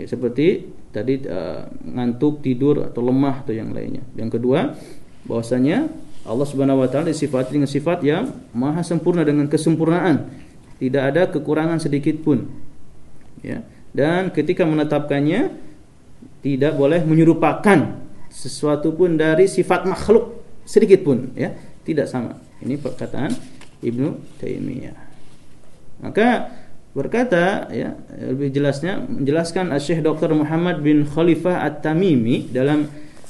Ya, seperti tadi uh, ngantuk tidur atau lemah atau yang lainnya. Yang kedua bahwasanya Allah Subhanahu wa taala disifati dengan sifat yang maha sempurna dengan kesempurnaan tidak ada kekurangan sedikit pun. Ya. Dan ketika menetapkannya tidak boleh menyerupakan sesuatu pun dari sifat makhluk sedikit pun ya. Tidak sama. Ini perkataan Ibnu Taimiyah. Maka berkata ya lebih jelasnya menjelaskan Syekh Dr. Muhammad bin Khalifah At-Tamimi dalam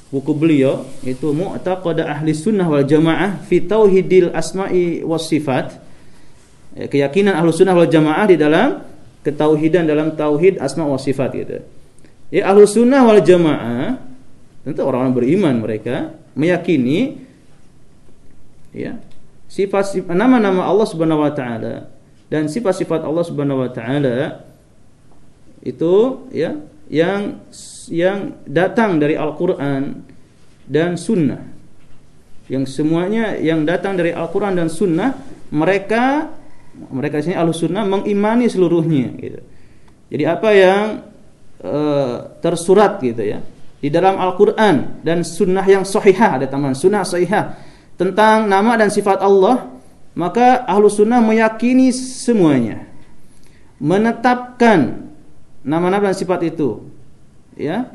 buku beliau itu Mu'taqad Ahli Sunnah wal Jamaah fi Tauhidil Asma'i was Sifat ya, keyakinan Ahlu Sunnah wal Jamaah di dalam ketauhidan dalam tauhid asma wa sifat gitu. Ya Ahlu Sunnah wal Jamaah tentu orang-orang beriman mereka meyakini ya sifat nama-nama Allah Subhanahu wa taala dan sifat-sifat Allah Subhanahu wa taala itu ya yang yang datang dari Al-Qur'an dan sunnah. Yang semuanya yang datang dari Al-Qur'an dan sunnah mereka mereka di sini Sunnah mengimani seluruhnya gitu. Jadi apa yang e, tersurat gitu ya di dalam Al-Qur'an dan sunnah yang sahihah ada tambahan sunnah sahihah tentang nama dan sifat Allah maka ahlu sunnah meyakini semuanya. Menetapkan nama-nama dan sifat itu ya.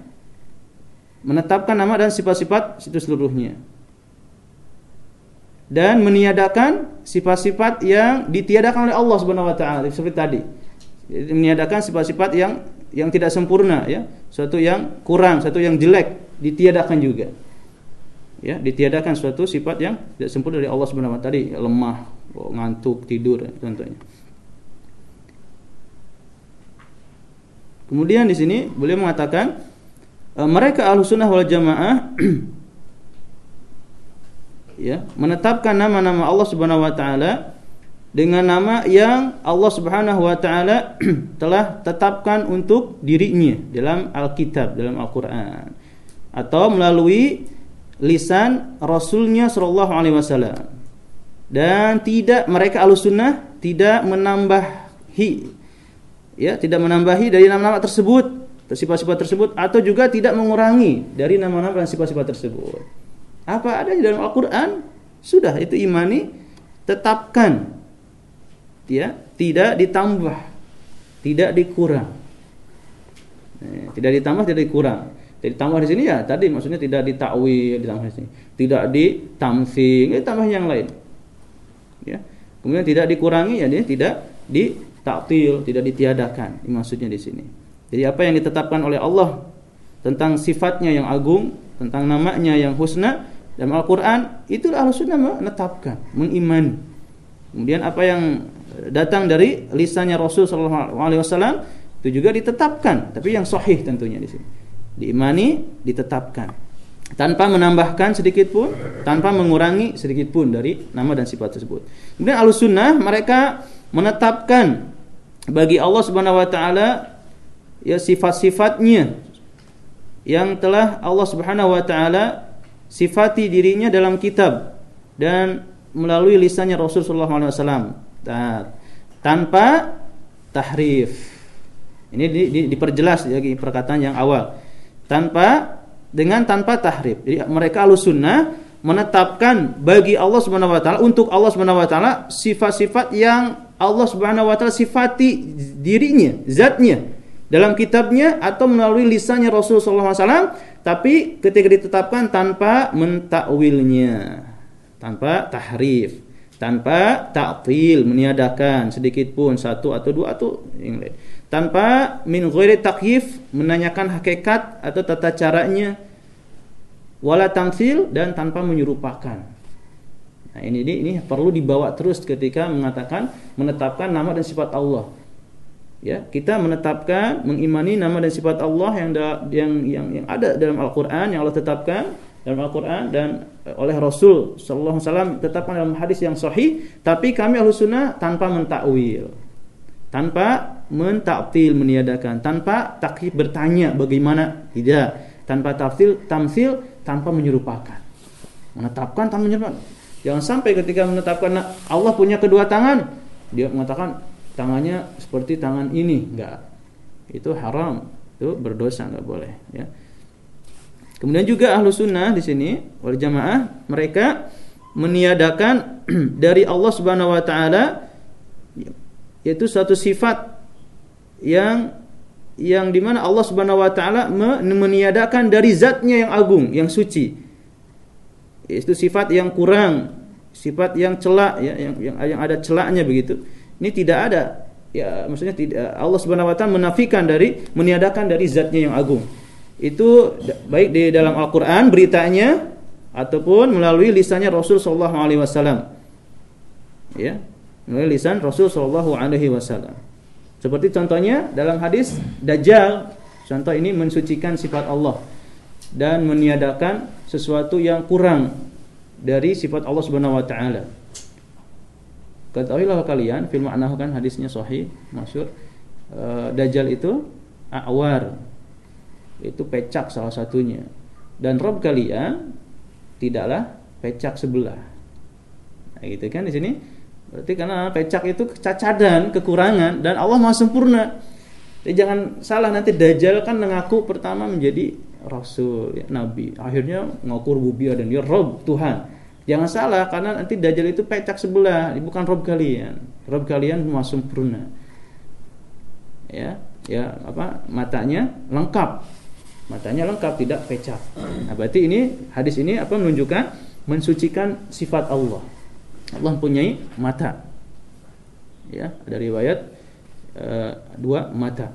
Menetapkan nama dan sifat-sifat itu seluruhnya dan meniadakan sifat-sifat yang ditiadakan oleh Allah Subhanahu wa taala. Seperti tadi. Meniadakan sifat-sifat yang yang tidak sempurna ya. Suatu yang kurang suatu yang jelek. Ditiadakan juga. Ya ditiadakan suatu sifat yang tidak sempurna dari Allah Subhanahu wa taala. Tadi lemah, ngantuk, tidur contohnya. Kemudian di sini beliau mengatakan e, mereka sunnah wal jamaah ya menetapkan nama-nama Allah Subhanahu wa taala dengan nama yang Allah Subhanahu wa taala telah tetapkan untuk dirinya dalam Alkitab, dalam Al-Qur'an atau melalui lisan Rasulnya Shallallahu Alaihi Wasallam dan tidak mereka alusunnah tidak menambahi ya tidak menambahi dari nama-nama tersebut sifat-sifat tersebut atau juga tidak mengurangi dari nama-nama dan sifat-sifat tersebut. Apa ada di dalam Al-Qur'an? Sudah itu imani, tetapkan. Ya, tidak ditambah, tidak dikurang. Eh, tidak ditambah, tidak dikurang. Jadi tambah di sini ya tadi maksudnya tidak ditakwil ditambah di sini. Tidak ditamsing, itu tambah yang lain. Ya. Kemudian tidak dikurangi ya dia tidak ditaktil, tidak ditiadakan. Maksudnya di sini. Jadi apa yang ditetapkan oleh Allah tentang sifatnya yang agung, tentang namanya yang husna dalam Al-Qur'an, itulah Ahlussunnah menetapkan, mengimani. Kemudian apa yang datang dari lisannya Rasul sallallahu alaihi wasallam itu juga ditetapkan, tapi yang sahih tentunya di sini. Diimani, ditetapkan. Tanpa menambahkan sedikit pun, tanpa mengurangi sedikit pun dari nama dan sifat tersebut. Kemudian Ahlussunnah mereka menetapkan bagi Allah Subhanahu wa taala ya sifat-sifatnya yang telah Allah Subhanahu wa taala sifati dirinya dalam kitab dan melalui lisannya Rasul sallallahu alaihi wasallam tanpa tahrif. Ini di, di, diperjelas lagi perkataan yang awal. Tanpa dengan tanpa tahrif. Jadi mereka Ahlussunnah menetapkan bagi Allah Subhanahu wa taala untuk Allah Subhanahu wa taala sifat-sifat yang Allah Subhanahu wa taala sifati dirinya, zatnya dalam kitabnya atau melalui lisannya Rasulullah SAW tapi ketika ditetapkan tanpa mentakwilnya tanpa tahrif tanpa taktil meniadakan sedikit pun satu atau dua atau yang lain. Tanpa min ghairi menanyakan hakikat atau tata caranya. Wala tamsil dan tanpa menyerupakan. Nah ini ini perlu dibawa terus ketika mengatakan menetapkan nama dan sifat Allah ya kita menetapkan mengimani nama dan sifat Allah yang da, yang yang yang ada dalam Al-Qur'an yang Allah tetapkan dalam Al-Qur'an dan oleh Rasul sallallahu alaihi wasallam tetapkan dalam hadis yang sahih tapi kami Ahlus Sunnah tanpa mentakwil tanpa mentaktil meniadakan tanpa takyif bertanya bagaimana tidak tanpa tafsil tamsil tanpa menyerupakan. Menetapkan tanpa menyerupakan. Jangan sampai ketika menetapkan Allah punya kedua tangan dia mengatakan tangannya seperti tangan ini. Enggak itu haram. Itu berdosa enggak boleh ya. Kemudian juga ahlu sunnah di sini wal jamaah mereka meniadakan dari Allah subhanahu wa taala yaitu suatu sifat yang yang di mana Allah subhanahu wa taala meniadakan dari zatnya yang agung yang suci. Itu sifat yang kurang sifat yang celak ya yang, yang ada celaknya begitu ini tidak ada ya maksudnya tidak Allah Subhanahu wa taala menafikan dari meniadakan dari zatnya yang agung. Itu baik di dalam Al-Qur'an beritanya ataupun melalui lisannya Rasul sallallahu alaihi wasallam. Ya, melalui lisan Rasul sallallahu alaihi wasallam. Seperti contohnya dalam hadis Dajjal, contoh ini mensucikan sifat Allah dan meniadakan sesuatu yang kurang dari sifat Allah Subhanahu wa taala. Ketahuilah kalian film ma'nahu kan hadisnya sahih, masyhur. E, Dajjal itu awar. Itu pecak salah satunya. Dan Rob kalian tidaklah pecak sebelah. Nah, gitu kan di sini. Berarti karena pecak itu kecacadan, kekurangan dan Allah Maha sempurna. Jadi jangan salah nanti Dajjal kan mengaku pertama menjadi rasul, ya, nabi. Akhirnya ngaku rububiyah dan dia Rob Tuhan. Jangan salah karena nanti dajjal itu pecak sebelah, bukan rob kalian. Rob kalian semua sempurna. Ya, ya apa? Matanya lengkap. Matanya lengkap tidak pecak. Nah, berarti ini hadis ini apa menunjukkan mensucikan sifat Allah. Allah mempunyai mata. Ya, ada riwayat uh, dua mata.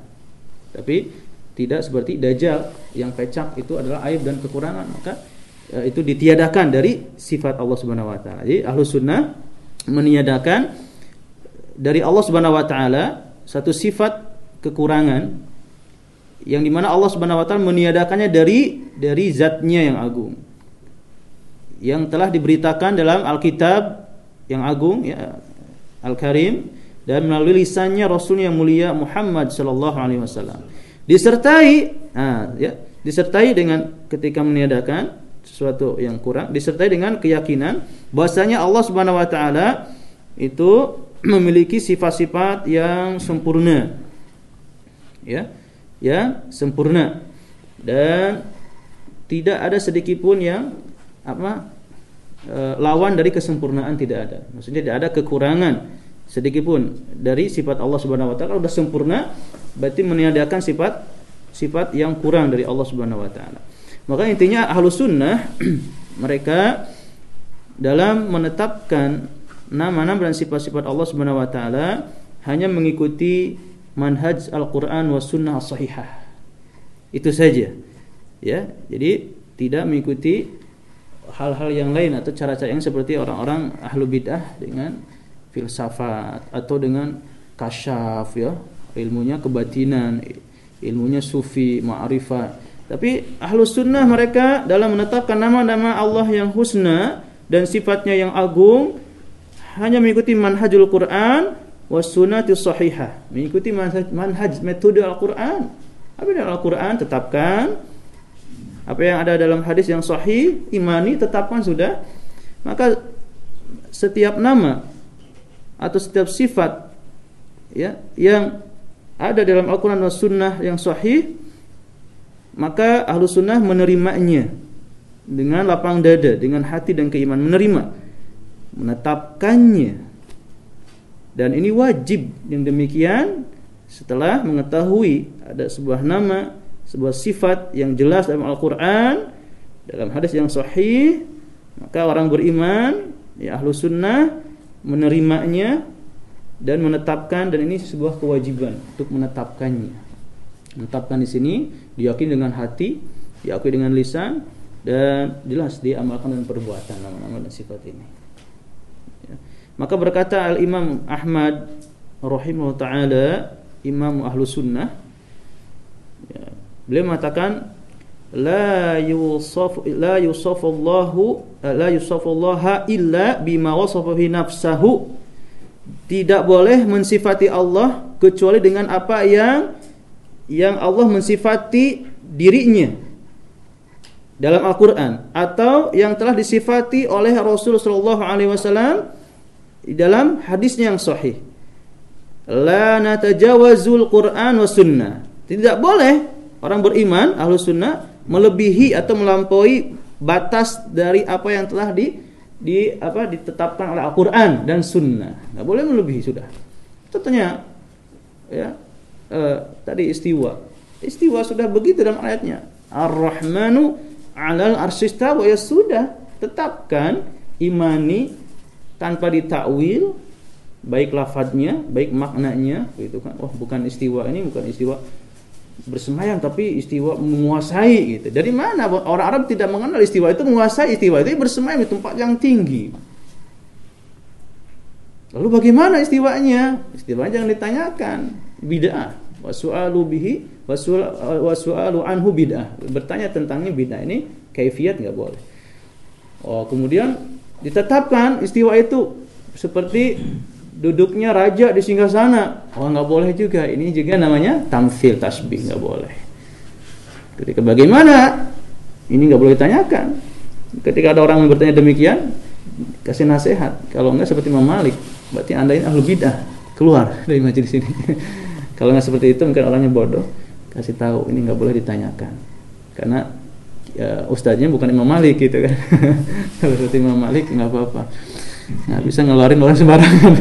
Tapi tidak seperti dajjal yang pecak itu adalah aib dan kekurangan, maka itu ditiadakan dari sifat Allah Subhanahu wa taala. Jadi Ahlus Sunnah meniadakan dari Allah Subhanahu wa taala satu sifat kekurangan yang di mana Allah Subhanahu wa taala meniadakannya dari dari zatnya yang agung. Yang telah diberitakan dalam Alkitab yang agung ya Al-Karim dan melalui lisannya Rasul yang mulia Muhammad sallallahu alaihi wasallam. Disertai nah, ya, disertai dengan ketika meniadakan sesuatu yang kurang disertai dengan keyakinan bahwasanya Allah Subhanahu wa taala itu memiliki sifat-sifat yang sempurna. Ya. yang sempurna dan tidak ada sedikit pun yang apa e, lawan dari kesempurnaan tidak ada. Maksudnya tidak ada kekurangan sedikit pun dari sifat Allah Subhanahu wa taala sudah sempurna berarti meniadakan sifat sifat yang kurang dari Allah Subhanahu wa taala. Maka intinya ahlus sunnah mereka dalam menetapkan nama-nama dan sifat-sifat Allah Subhanahu wa taala hanya mengikuti manhaj Al-Qur'an was sunnah sahihah. Itu saja. Ya, jadi tidak mengikuti hal-hal yang lain atau cara-cara yang seperti orang-orang ahlu bidah dengan filsafat atau dengan kasyaf ya, ilmunya kebatinan, ilmunya sufi, ma'rifat. Tapi ahlu sunnah mereka dalam menetapkan nama-nama Allah yang husna dan sifatnya yang agung hanya mengikuti manhajul Quran was sunnati sahihah, mengikuti manhaj, manhaj metode Al-Quran. Apa yang Al-Quran tetapkan apa yang ada dalam hadis yang sahih, imani tetapkan sudah. Maka setiap nama atau setiap sifat ya yang ada dalam Al-Qur'an dan Sunnah yang sahih maka ahlu sunnah menerimanya dengan lapang dada, dengan hati dan keimanan menerima, menetapkannya. Dan ini wajib yang demikian setelah mengetahui ada sebuah nama sebuah sifat yang jelas dalam Al-Quran dalam hadis yang sahih maka orang beriman ya ahlu sunnah menerimanya dan menetapkan dan ini sebuah kewajiban untuk menetapkannya menetapkan di sini diyakini dengan hati diakui dengan lisan dan jelas diamalkan dengan perbuatan nama-nama dan sifat ini ya. maka berkata Al Imam Ahmad rahimahullah taala Imam ahlu sunnah ya, Beliau mengatakan la yusaf la yusafallahu la yusafallaha illa bima wasafa fi nafsahu. Tidak boleh mensifati Allah kecuali dengan apa yang yang Allah mensifati dirinya dalam Al-Qur'an atau yang telah disifati oleh Rasul sallallahu alaihi wasallam dalam hadisnya yang sahih. La natajawazul Qur'an was sunnah. Tidak boleh orang beriman ahlu sunnah melebihi atau melampaui batas dari apa yang telah di di apa ditetapkan oleh Al-Qur'an dan sunnah. Enggak boleh melebihi sudah. Contohnya ya eh, tadi istiwa. Istiwa sudah begitu dalam ayatnya. Ar-Rahmanu 'alal arsyistawa ya sudah tetapkan imani tanpa ditakwil baik lafadznya, baik maknanya gitu kan. Oh, bukan istiwa ini bukan istiwa bersemayam tapi istiwa menguasai gitu. Dari mana orang Arab tidak mengenal istiwa itu menguasai istiwa itu bersemayam di tempat yang tinggi. Lalu bagaimana istiwanya? Istiwanya jangan ditanyakan. Bid'ah. Wasu'alu bihi wasu'alu anhu bid'ah. Bertanya tentangnya bid'ah ini kaifiat nggak boleh. Oh, kemudian ditetapkan istiwa itu seperti duduknya raja di singgah sana. Oh nggak boleh juga. Ini juga namanya tamfil tasbih nggak boleh. Ketika bagaimana? Ini nggak boleh ditanyakan. Ketika ada orang yang bertanya demikian, kasih nasihat. Kalau enggak seperti Imam Malik, berarti anda ini ahlu bidah keluar dari majelis ini. Kalau nggak seperti itu mungkin orangnya bodoh. Kasih tahu ini nggak boleh ditanyakan. Karena ya, ustadznya bukan Imam Malik gitu kan. Kalau seperti Imam Malik nggak apa-apa. Nggak bisa ngeluarin orang sembarangan.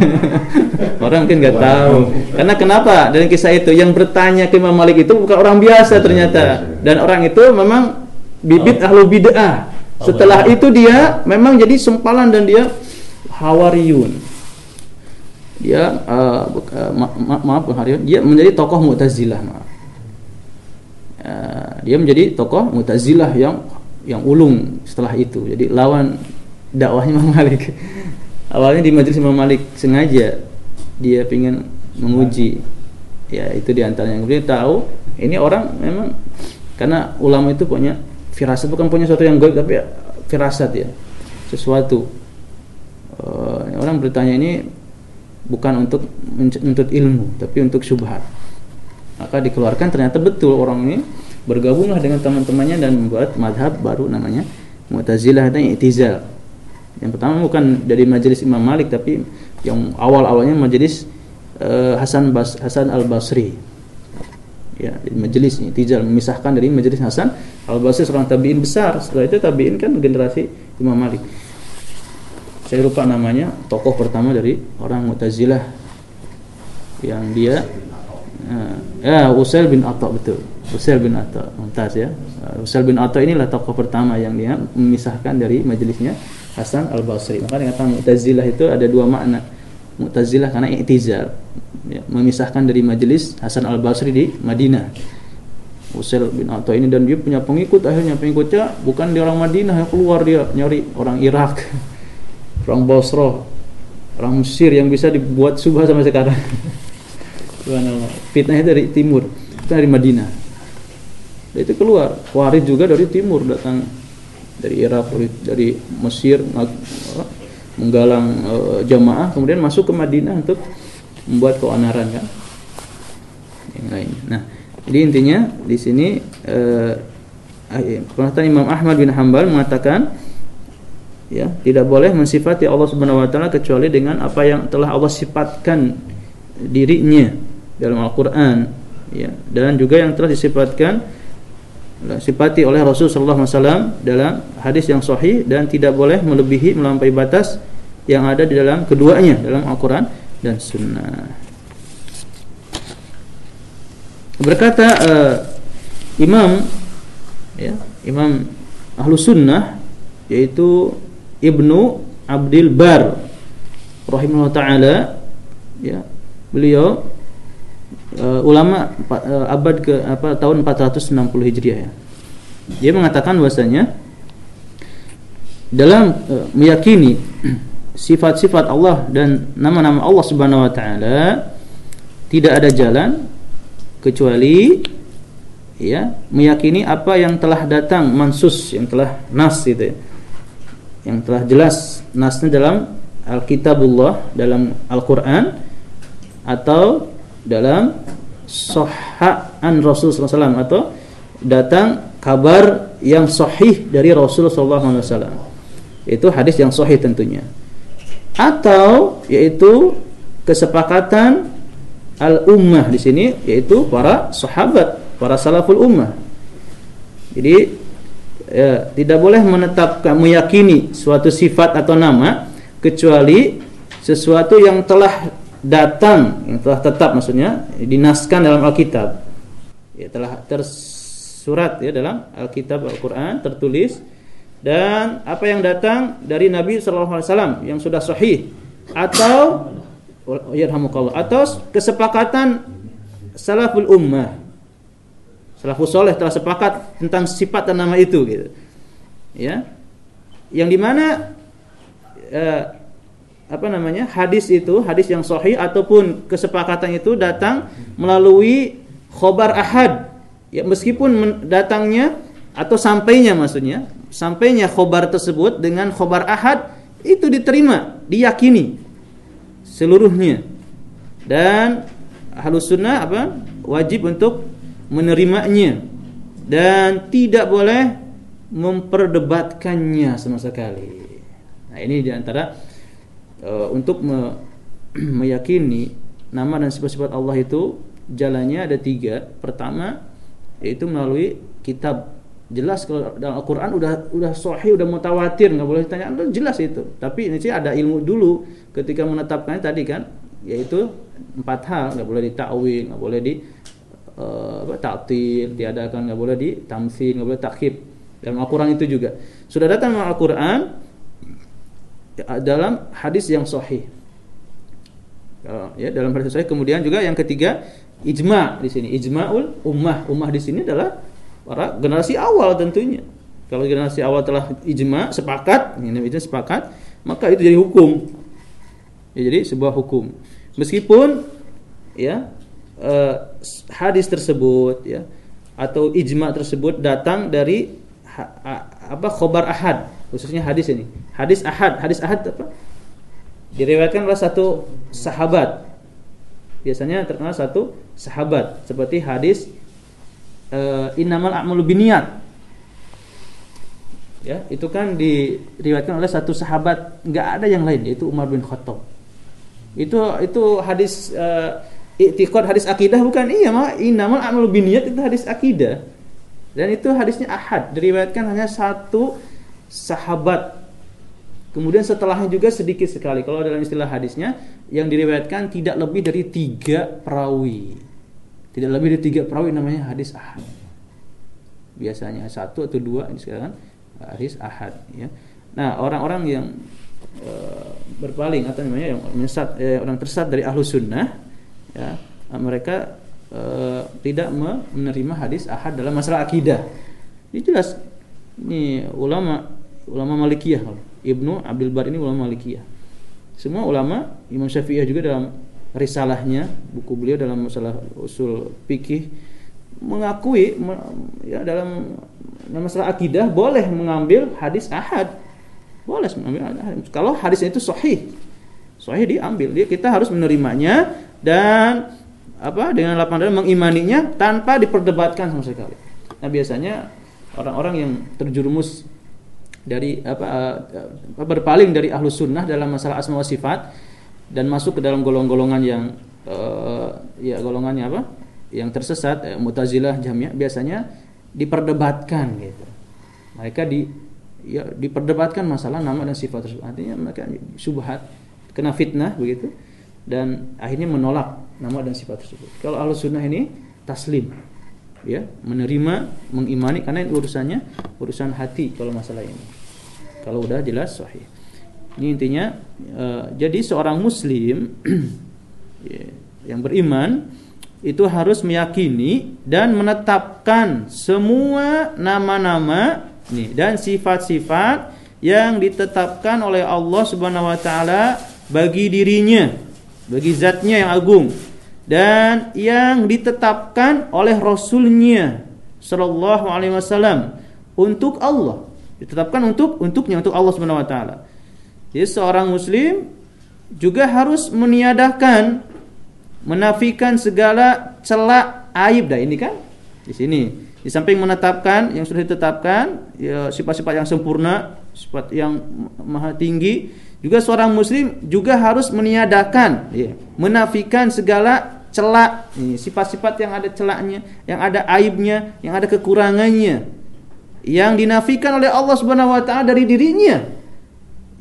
Orang mungkin nggak tahu. Karena kenapa? Dari kisah itu yang bertanya ke Imam Malik itu bukan orang biasa ternyata. dan orang itu memang bibit ahlu bid'ah. Setelah itu dia memang jadi sempalan dan dia hawariyun dia uh, ma ma maaf Haryun dia menjadi tokoh Mu'tazilah uh, dia menjadi tokoh Mu'tazilah yang yang ulung setelah itu. Jadi lawan dakwahnya Imam Malik. Awalnya di majelis Imam Malik sengaja dia ingin menguji. Ya itu di antaranya kemudian tahu ini orang memang karena ulama itu punya firasat bukan punya sesuatu yang gaib tapi firasat ya. Sesuatu. Uh, orang bertanya ini bukan untuk menuntut ilmu tapi untuk syubhat. Maka dikeluarkan ternyata betul orang ini bergabunglah dengan teman-temannya dan membuat madhab baru namanya Mu'tazilah dan I'tizal. Yang pertama bukan dari majelis Imam Malik tapi yang awal-awalnya majelis uh, Hasan Bas Hasan Al Basri. ya majelis i'tizal memisahkan dari majelis Hasan Al-Basri seorang tabi'in besar. Setelah itu tabi'in kan generasi Imam Malik saya lupa namanya tokoh pertama dari orang Mu'tazilah yang dia uh, ya Usail bin Atta betul. Usail bin Atta Mumtaz ya. Usail bin Atta inilah tokoh pertama yang dia memisahkan dari majelisnya Hasan Al-Basri. Maka dikatakan Mu'tazilah itu ada dua makna. Mu'tazilah karena i'tizal. Ya, memisahkan dari majelis Hasan Al Basri di Madinah. Usail bin Atta ini dan dia punya pengikut akhirnya pengikutnya bukan di orang Madinah yang keluar dia nyari orang Irak, orang Basra, orang Mesir yang bisa dibuat subah sampai sekarang. Fitnahnya dari timur, itu dari Madinah. Dan itu keluar. Warid juga dari timur datang dari Irak, dari, Mesir menggalang uh, jamaah kemudian masuk ke Madinah untuk membuat keonaran kan yang lain. Nah, jadi intinya di sini eh, perkataan Imam Ahmad bin Hambal mengatakan ya tidak boleh mensifati Allah Subhanahu wa taala kecuali dengan apa yang telah Allah sifatkan dirinya dalam Al-Qur'an ya dan juga yang telah disifatkan sifati oleh Rasul sallallahu alaihi wasallam dalam hadis yang sahih dan tidak boleh melebihi melampaui batas yang ada di dalam keduanya dalam Al-Qur'an dan sunnah. Berkata uh, Imam ya, Imam Ahlu Sunnah yaitu Ibnu Abdul Bar rahimahullah taala ya. Beliau uh, ulama uh, abad ke apa tahun 460 Hijriah ya. Dia mengatakan bahwasanya dalam uh, meyakini sifat-sifat Allah dan nama-nama Allah Subhanahu wa taala tidak ada jalan kecuali ya meyakini apa yang telah datang mansus yang telah nas itu ya. Yang telah jelas nasnya dalam Alkitabullah dalam Al-Qur'an atau dalam Sahhan Rasul SAW atau datang kabar yang sahih dari Rasul SAW itu hadis yang sahih tentunya atau yaitu kesepakatan al ummah di sini yaitu para sahabat, para salaful ummah. Jadi ya, tidak boleh menetapkan meyakini suatu sifat atau nama kecuali sesuatu yang telah datang, yang telah tetap maksudnya dinaskan dalam Alkitab. Ya telah tersurat ya dalam Alkitab Al-Qur'an tertulis dan apa yang datang dari Nabi sallallahu alaihi wasallam yang sudah sahih atau yarhamukallah atau kesepakatan salaful ummah salafus soleh telah sepakat tentang sifat dan nama itu gitu ya yang di mana eh, apa namanya hadis itu hadis yang sahih ataupun kesepakatan itu datang melalui khobar ahad ya meskipun datangnya atau sampainya maksudnya sampainya khobar tersebut dengan khobar ahad itu diterima, diyakini seluruhnya. Dan halus sunnah apa? wajib untuk menerimanya dan tidak boleh memperdebatkannya sama sekali. Nah, ini di antara uh, untuk me meyakini nama dan sifat-sifat Allah itu jalannya ada tiga. Pertama yaitu melalui kitab jelas kalau dalam Al-Quran udah udah sahih udah mutawatir nggak boleh ditanya jelas itu tapi ini sih ada ilmu dulu ketika menetapkannya tadi kan yaitu empat hal nggak boleh ditakwil nggak boleh di uh, taktil tiadakan nggak boleh ditamsil nggak boleh takhib dalam Al-Quran itu juga sudah datang Al-Quran dalam hadis yang sahih ya dalam hadis sahih kemudian juga yang ketiga ijma di sini ijmaul ummah ummah di sini adalah para generasi awal tentunya. Kalau generasi awal telah ijma sepakat, ini itu sepakat, maka itu jadi hukum. Ya, jadi sebuah hukum. Meskipun ya eh, hadis tersebut ya atau ijma tersebut datang dari ha, apa khobar ahad, khususnya hadis ini. Hadis ahad, hadis ahad apa? Diriwayatkan oleh satu sahabat. Biasanya terkenal satu sahabat seperti hadis uh, innamal a'malu biniat. Ya, itu kan diriwayatkan oleh satu sahabat, nggak ada yang lain yaitu Umar bin Khattab. Itu itu hadis uh, i'tiqad hadis akidah bukan? Iya mah innamal a'malu binniyat itu hadis akidah dan itu hadisnya ahad diriwayatkan hanya satu sahabat. Kemudian setelahnya juga sedikit sekali. Kalau dalam istilah hadisnya yang diriwayatkan tidak lebih dari tiga perawi. Tidak lebih dari tiga perawi namanya hadis ahad. Biasanya satu atau dua ini sekarang hadis ahad ya. Nah orang-orang yang e, berpaling atau namanya yang menyesat eh, orang tersesat dari ahlu sunnah ya. Mereka e, tidak menerima hadis ahad dalam masalah akidah. Ini jelas. Ini ulama ulama Malikiyah. Ibnu Abdul Bar ini ulama Malikiyah. Semua ulama Imam Syafi'iyah juga dalam risalahnya buku beliau dalam masalah usul fikih mengakui ya dalam masalah akidah boleh mengambil hadis ahad. Boleh mengambil hadis. kalau hadisnya itu sahih sahih diambil. Dia kita harus menerimanya dan apa dengan lapang dada mengimaninya tanpa diperdebatkan sama sekali. Nah biasanya orang-orang yang terjerumus dari apa uh, berpaling dari ahlus sunnah dalam masalah asma wa sifat dan masuk ke dalam golong-golongan yang uh, ya golongannya apa? Yang tersesat eh, mutazilah jamiyah biasanya diperdebatkan gitu. Mereka di ya diperdebatkan masalah nama dan sifat tersebut. Artinya mereka subhat kena fitnah begitu dan akhirnya menolak nama dan sifat tersebut. Kalau ahlu sunnah ini taslim, ya menerima, mengimani karena ini urusannya urusan hati kalau masalah ini. Kalau udah jelas sahih. Ini intinya uh, jadi seorang muslim ya, yang beriman itu harus meyakini dan menetapkan semua nama-nama nih dan sifat-sifat yang ditetapkan oleh Allah Subhanahu wa taala bagi dirinya bagi zatnya yang agung dan yang ditetapkan oleh rasulnya sallallahu alaihi wasallam untuk Allah. Ditetapkan untuk untuknya untuk Allah Subhanahu wa taala. Jadi seorang muslim juga harus meniadakan menafikan segala celak aib dah ini kan? Di sini. Di samping menetapkan yang sudah ditetapkan ya sifat-sifat yang sempurna sifat yang maha tinggi juga seorang muslim juga harus meniadakan, ya, menafikan segala celak, sifat-sifat yang ada celaknya, yang ada aibnya, yang ada kekurangannya, yang dinafikan oleh Allah Subhanahu wa taala dari dirinya,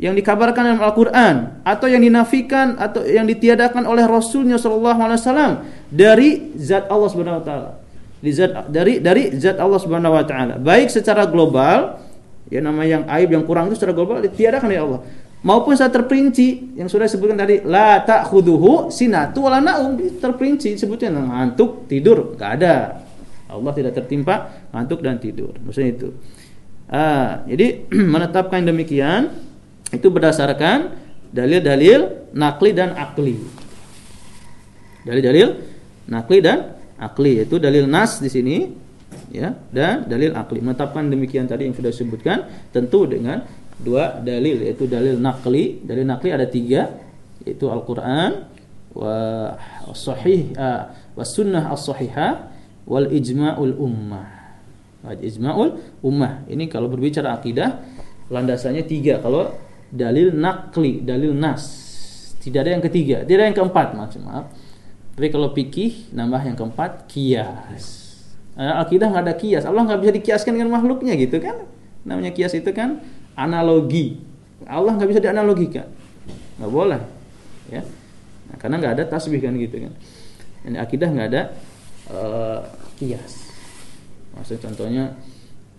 yang dikabarkan dalam Al-Qur'an atau yang dinafikan atau yang ditiadakan oleh Rasulnya sallallahu alaihi wasallam dari zat Allah Subhanahu wa taala. Zat dari dari zat Allah Subhanahu wa taala, baik secara global ya nama yang aib yang kurang itu secara global ditiadakan oleh Allah maupun secara terperinci yang sudah disebutkan tadi la ta'khudhuhu sinatu wala naum. Terperinci sebutnya ngantuk tidur. Enggak ada. Allah tidak tertimpa ngantuk dan tidur. Maksudnya itu. Ah, jadi menetapkan demikian itu berdasarkan dalil-dalil nakli dan akli. Dalil-dalil nakli dan akli yaitu dalil nas di sini ya dan dalil akli. Menetapkan demikian tadi yang sudah disebutkan tentu dengan dua dalil yaitu dalil nakli dalil nakli ada tiga yaitu Al-Quran wa sahih uh, wa sunnah as-sahihah wal ijma'ul ummah. Wal ijma'ul ummah. Ini kalau berbicara akidah landasannya tiga. Kalau dalil nakli dalil nas tidak ada yang ketiga. Tidak ada yang keempat maksud maaf. Tapi kalau pikih nambah yang keempat kias. Nah, akidah nggak ada kias. Allah nggak bisa dikiaskan dengan makhluknya gitu kan? Namanya kias itu kan analogi. Allah nggak bisa dianalogikan, nggak boleh, ya. Nah, karena nggak ada tasbih kan gitu kan. Ini akidah nggak ada uh, kias. Maksudnya contohnya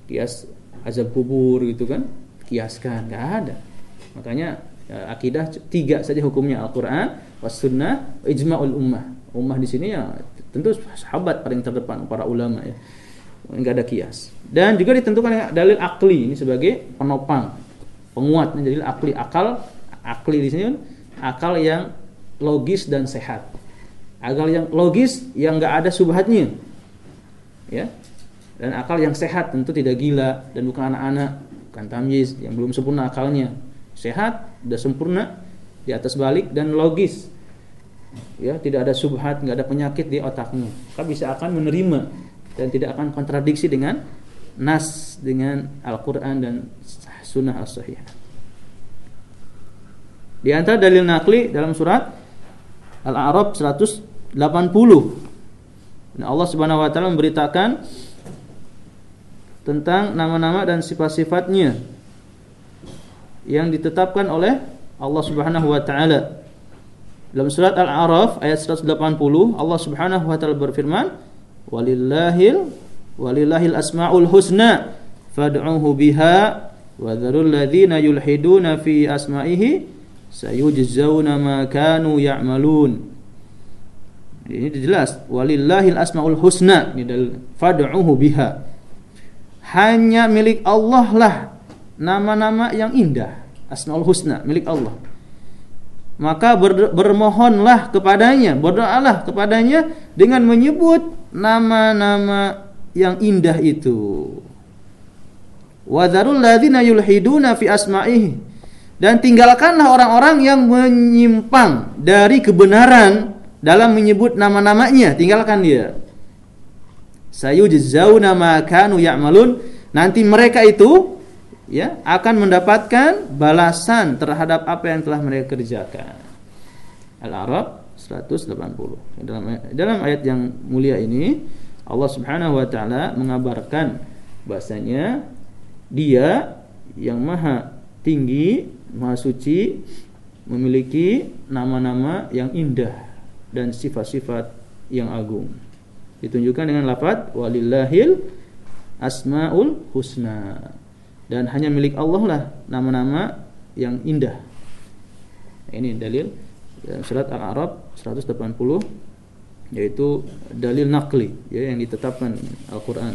kias azab kubur gitu kan, kiaskan nggak ada. Makanya ya, akidah tiga saja hukumnya Al-Quran, was ijma'ul ummah. Ummah di sini ya tentu sahabat paling terdepan para ulama ya nggak ada kias. Dan juga ditentukan dalil akli ini sebagai penopang, penguat dalil akli akal akli di sini akal yang logis dan sehat. Akal yang logis yang nggak ada subhatnya. Ya. Dan akal yang sehat tentu tidak gila dan bukan anak-anak, bukan tamyiz yang belum sempurna akalnya. Sehat, sudah sempurna di atas balik dan logis. Ya, tidak ada subhat, nggak ada penyakit di otaknya. Maka bisa akan menerima dan tidak akan kontradiksi dengan nas dengan Al-Qur'an dan sunnah as-sahihah. Di antara dalil nakli dalam surat Al-A'raf 100 Nah, Allah Subhanahu wa taala memberitakan tentang nama-nama dan sifat-sifatnya yang ditetapkan oleh Allah Subhanahu wa taala. Dalam surat Al-A'raf ayat 180 Allah Subhanahu wa taala berfirman, "Walillahil walillahil asmaul husna. Fad'uhu biha wa dzarul ladzina yulhiduna fi asma'ihi sayujzauna ma kanu ya'malun." Ini jelas. Walillahil asmaul husna. Ini fad'uhu biha. Hanya milik Allah lah. Nama-nama yang indah. Asmaul husna. Milik Allah maka ber, bermohonlah kepadanya berdoalah kepadanya dengan menyebut nama-nama yang indah itu. Wadharul ladzina yulhiduna fi asma'ihi. Dan tinggalkanlah orang-orang yang menyimpang dari kebenaran dalam menyebut nama-namanya. Tinggalkan dia. Sayujzauna ma kanu ya'malun. Nanti mereka itu ya akan mendapatkan balasan terhadap apa yang telah mereka kerjakan. Al-Arab 180 dalam dalam ayat yang mulia ini Allah Subhanahu wa taala mengabarkan bahasanya dia yang maha tinggi maha suci memiliki nama-nama yang indah dan sifat-sifat yang agung. Ditunjukkan dengan lafaz walillahil asmaul husna dan hanya milik Allah lah nama-nama yang indah ini dalil surat Al-A'raf 180 yaitu dalil nakli ya yang ditetapkan Al-Qur'an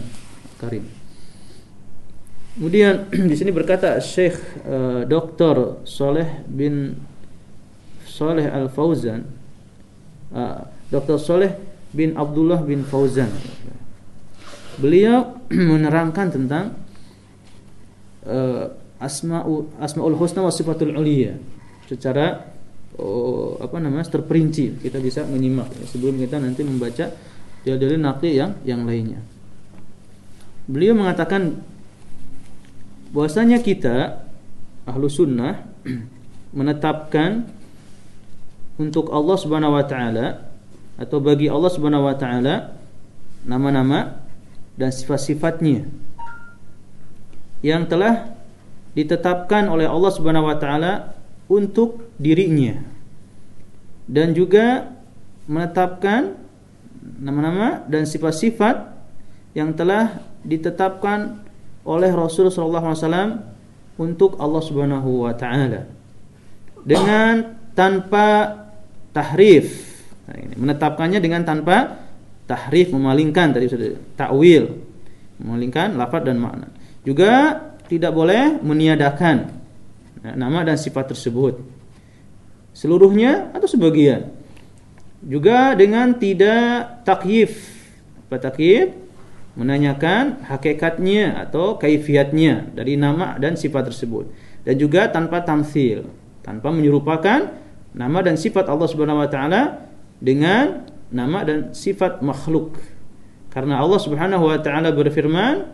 Karim. Kemudian di sini berkata Syekh uh, eh, Dr. Soleh bin Soleh Al Fauzan uh, eh, Dr. Soleh bin Abdullah bin Fauzan. Beliau menerangkan tentang uh, asma'u asmaul husna wa sifatul uliya secara oh, apa namanya terperinci. Kita bisa menyimak ya, sebelum kita nanti membaca dalil-dalil yang yang lainnya. Beliau mengatakan bahwasanya kita ahlu sunnah menetapkan untuk Allah Subhanahu wa taala atau bagi Allah Subhanahu wa taala nama-nama dan sifat-sifatnya yang telah ditetapkan oleh Allah Subhanahu wa taala untuk dirinya. Dan juga menetapkan nama-nama dan sifat-sifat yang telah ditetapkan oleh Rasul sallallahu alaihi wasallam untuk Allah Subhanahu wa taala. Dengan tanpa tahrif. Nah, menetapkannya dengan tanpa tahrif memalingkan tadi sudah takwil. Memalingkan lafaz dan makna. Juga tidak boleh meniadakan nama dan sifat tersebut. Seluruhnya atau sebagian. Juga dengan tidak takyif. Apa takyif? Menanyakan hakikatnya atau kaifiatnya dari nama dan sifat tersebut. Dan juga tanpa tamsil, tanpa menyerupakan nama dan sifat Allah Subhanahu wa taala dengan nama dan sifat makhluk. Karena Allah Subhanahu wa taala berfirman,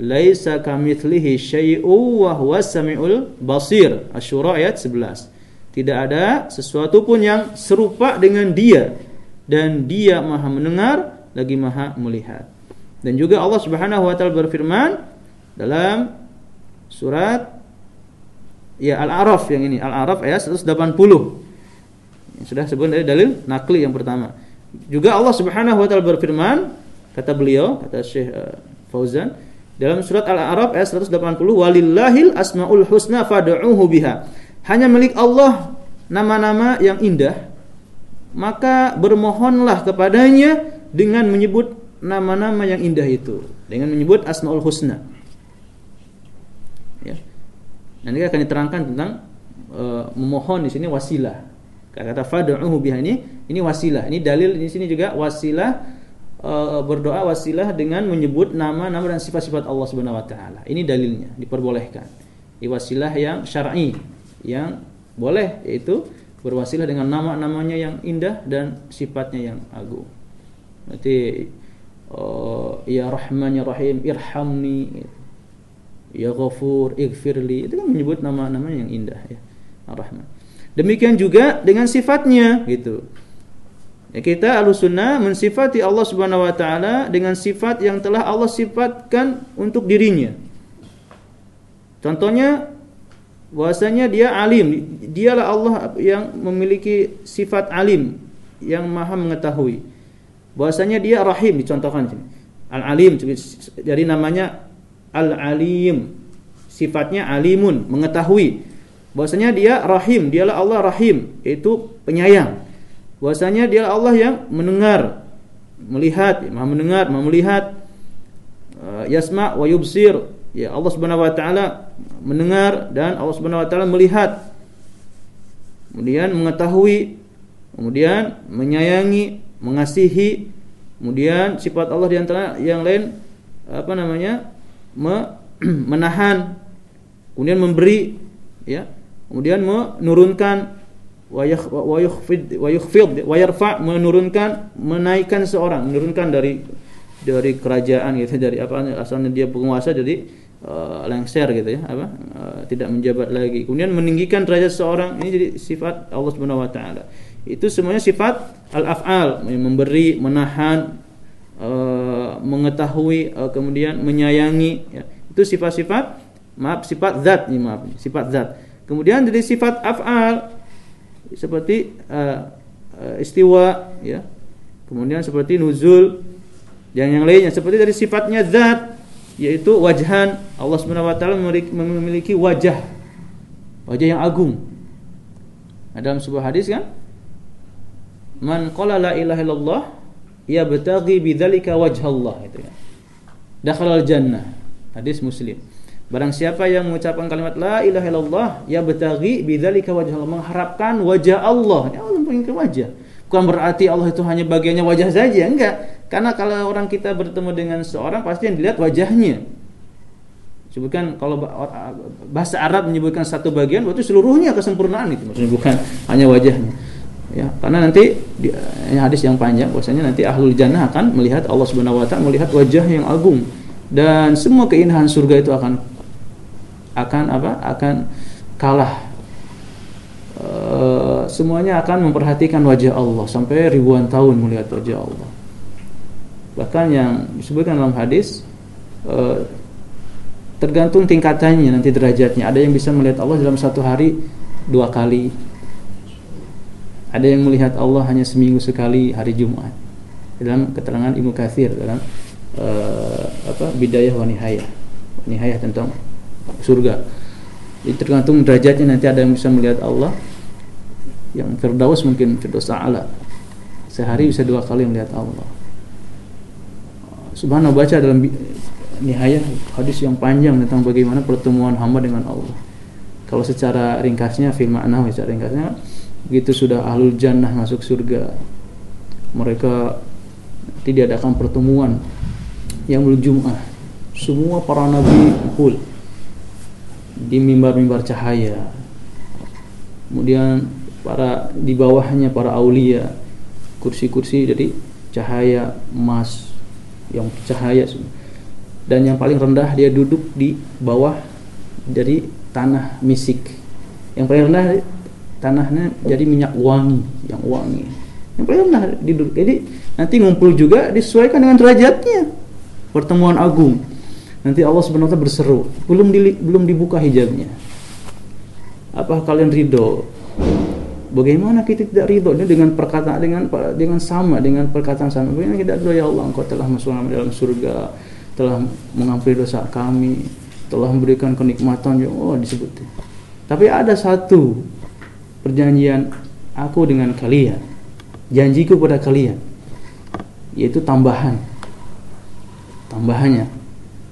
"Laisa kamitslihi syai'un wa huwas samiul basir." Asy-Syura ayat 11. Tidak ada sesuatu pun yang serupa dengan Dia dan Dia Maha mendengar lagi Maha melihat. Dan juga Allah Subhanahu wa taala berfirman dalam surat ya Al-A'raf yang ini, Al-A'raf ayat 180 sudah sebut dari dalil nakli yang pertama. Juga Allah Subhanahu wa taala berfirman, kata beliau, kata Syekh uh, Fauzan, dalam surat Al-A'raf ayat 180, "Walillahil asmaul husna fad'uuhu biha." Hanya milik Allah nama-nama yang indah, maka bermohonlah kepadanya dengan menyebut nama-nama yang indah itu, dengan menyebut asmaul husna. Ya. Nanti akan diterangkan tentang uh, memohon di sini wasilah Kata fad'uhu biha ini ini wasilah. Ini dalil di sini juga wasilah e, berdoa wasilah dengan menyebut nama-nama dan sifat-sifat Allah Subhanahu wa taala. Ini dalilnya, diperbolehkan. Ini wasilah yang syar'i yang boleh yaitu berwasilah dengan nama-namanya yang indah dan sifatnya yang agung. Berarti oh, ya Rahman ya Rahim irhamni ya Ghafur ighfirli itu kan menyebut nama-nama yang indah ya Ar-Rahman. Demikian juga dengan sifatnya gitu. Ya, kita alusunnah mensifati Allah Subhanahu wa taala dengan sifat yang telah Allah sifatkan untuk dirinya. Contohnya bahwasanya dia alim, dialah Allah yang memiliki sifat alim yang maha mengetahui. Bahwasanya dia rahim dicontohkan sini. Al-alim dari namanya al-alim. Sifatnya alimun, mengetahui. Bahwasanya dia rahim, dialah Allah rahim, itu penyayang bahwasanya dia Allah yang mendengar, melihat, Maha mendengar, Maha melihat. Uh, yasma wa yubsir. Ya Allah Subhanahu wa taala mendengar dan Allah Subhanahu wa taala melihat. Kemudian mengetahui, kemudian menyayangi, mengasihi, kemudian sifat Allah di antara yang lain apa namanya? menahan, kemudian memberi ya, kemudian menurunkan wa yukhfid menurunkan menaikkan seorang menurunkan dari dari kerajaan gitu dari apa asalnya dia penguasa jadi uh, lengser gitu ya apa uh, tidak menjabat lagi. Kemudian meninggikan derajat seorang ini jadi sifat Allah Subhanahu wa taala. Itu semuanya sifat al-af'al memberi menahan uh, mengetahui uh, kemudian menyayangi ya. itu sifat-sifat maaf sifat zat nih maaf sifat zat. Kemudian dari sifat af'al seperti uh, istiwa ya. Kemudian seperti nuzul dan yang lainnya. Seperti dari sifatnya zat yaitu wajhan. Allah Subhanahu wa taala memiliki wajah. Wajah yang agung. Nah, dalam sebuah hadis kan? Man qala la ilaha illallah ya bataghi bidzalika wajhallah itu ya. Dakhala al jannah hadis muslim Barang siapa yang mengucapkan kalimat la ilaha illallah ya betagi bidzalika wajah Allah mengharapkan wajah Allah. Ya Allah menginginkan wajah. Bukan berarti Allah itu hanya bagiannya wajah saja, enggak. Karena kalau orang kita bertemu dengan seorang pasti yang dilihat wajahnya. Sebutkan kalau bahasa Arab menyebutkan satu bagian berarti seluruhnya kesempurnaan itu maksudnya bukan hanya wajahnya. Ya, karena nanti di, hadis yang panjang bahwasanya nanti ahlul jannah akan melihat Allah Subhanahu wa taala melihat wajah yang agung dan semua keindahan surga itu akan akan apa? Akan kalah. E, semuanya akan memperhatikan wajah Allah sampai ribuan tahun melihat wajah Allah. Bahkan yang disebutkan dalam hadis e, tergantung tingkatannya nanti derajatnya. Ada yang bisa melihat Allah dalam satu hari dua kali. Ada yang melihat Allah hanya seminggu sekali hari Jumat. Dalam keterangan Ibnu Katsir dalam e, apa bidayah wa nihayah tentang surga. Jadi tergantung derajatnya nanti ada yang bisa melihat Allah. Yang Firdaus mungkin Firdaus Ta'ala. Sehari bisa dua kali melihat Allah. Subhanallah baca dalam nihayah hadis yang panjang tentang bagaimana pertemuan hamba dengan Allah. Kalau secara ringkasnya film makna secara ringkasnya begitu sudah ahlul jannah masuk surga mereka tidak adakan pertemuan yang berjumlah semua para nabi kumpul di mimbar-mimbar cahaya. Kemudian para di bawahnya para aulia, kursi-kursi jadi cahaya emas yang bercahaya dan yang paling rendah dia duduk di bawah dari tanah misik. Yang paling rendah tanahnya jadi minyak wangi yang wangi. Yang paling rendah duduk. Jadi nanti ngumpul juga disesuaikan dengan derajatnya. Pertemuan agung. Nanti Allah Subhanahu wa berseru, belum di, belum dibuka hijabnya. Apa kalian ridho? Bagaimana kita tidak ridho dengan perkataan dengan dengan sama dengan perkataan sama? Bagaimana kita ridho ya Allah Engkau telah masuk dalam surga, telah mengampuni dosa kami, telah memberikan kenikmatan yang oh disebut. Tapi ada satu perjanjian aku dengan kalian, janjiku pada kalian, yaitu tambahan. Tambahannya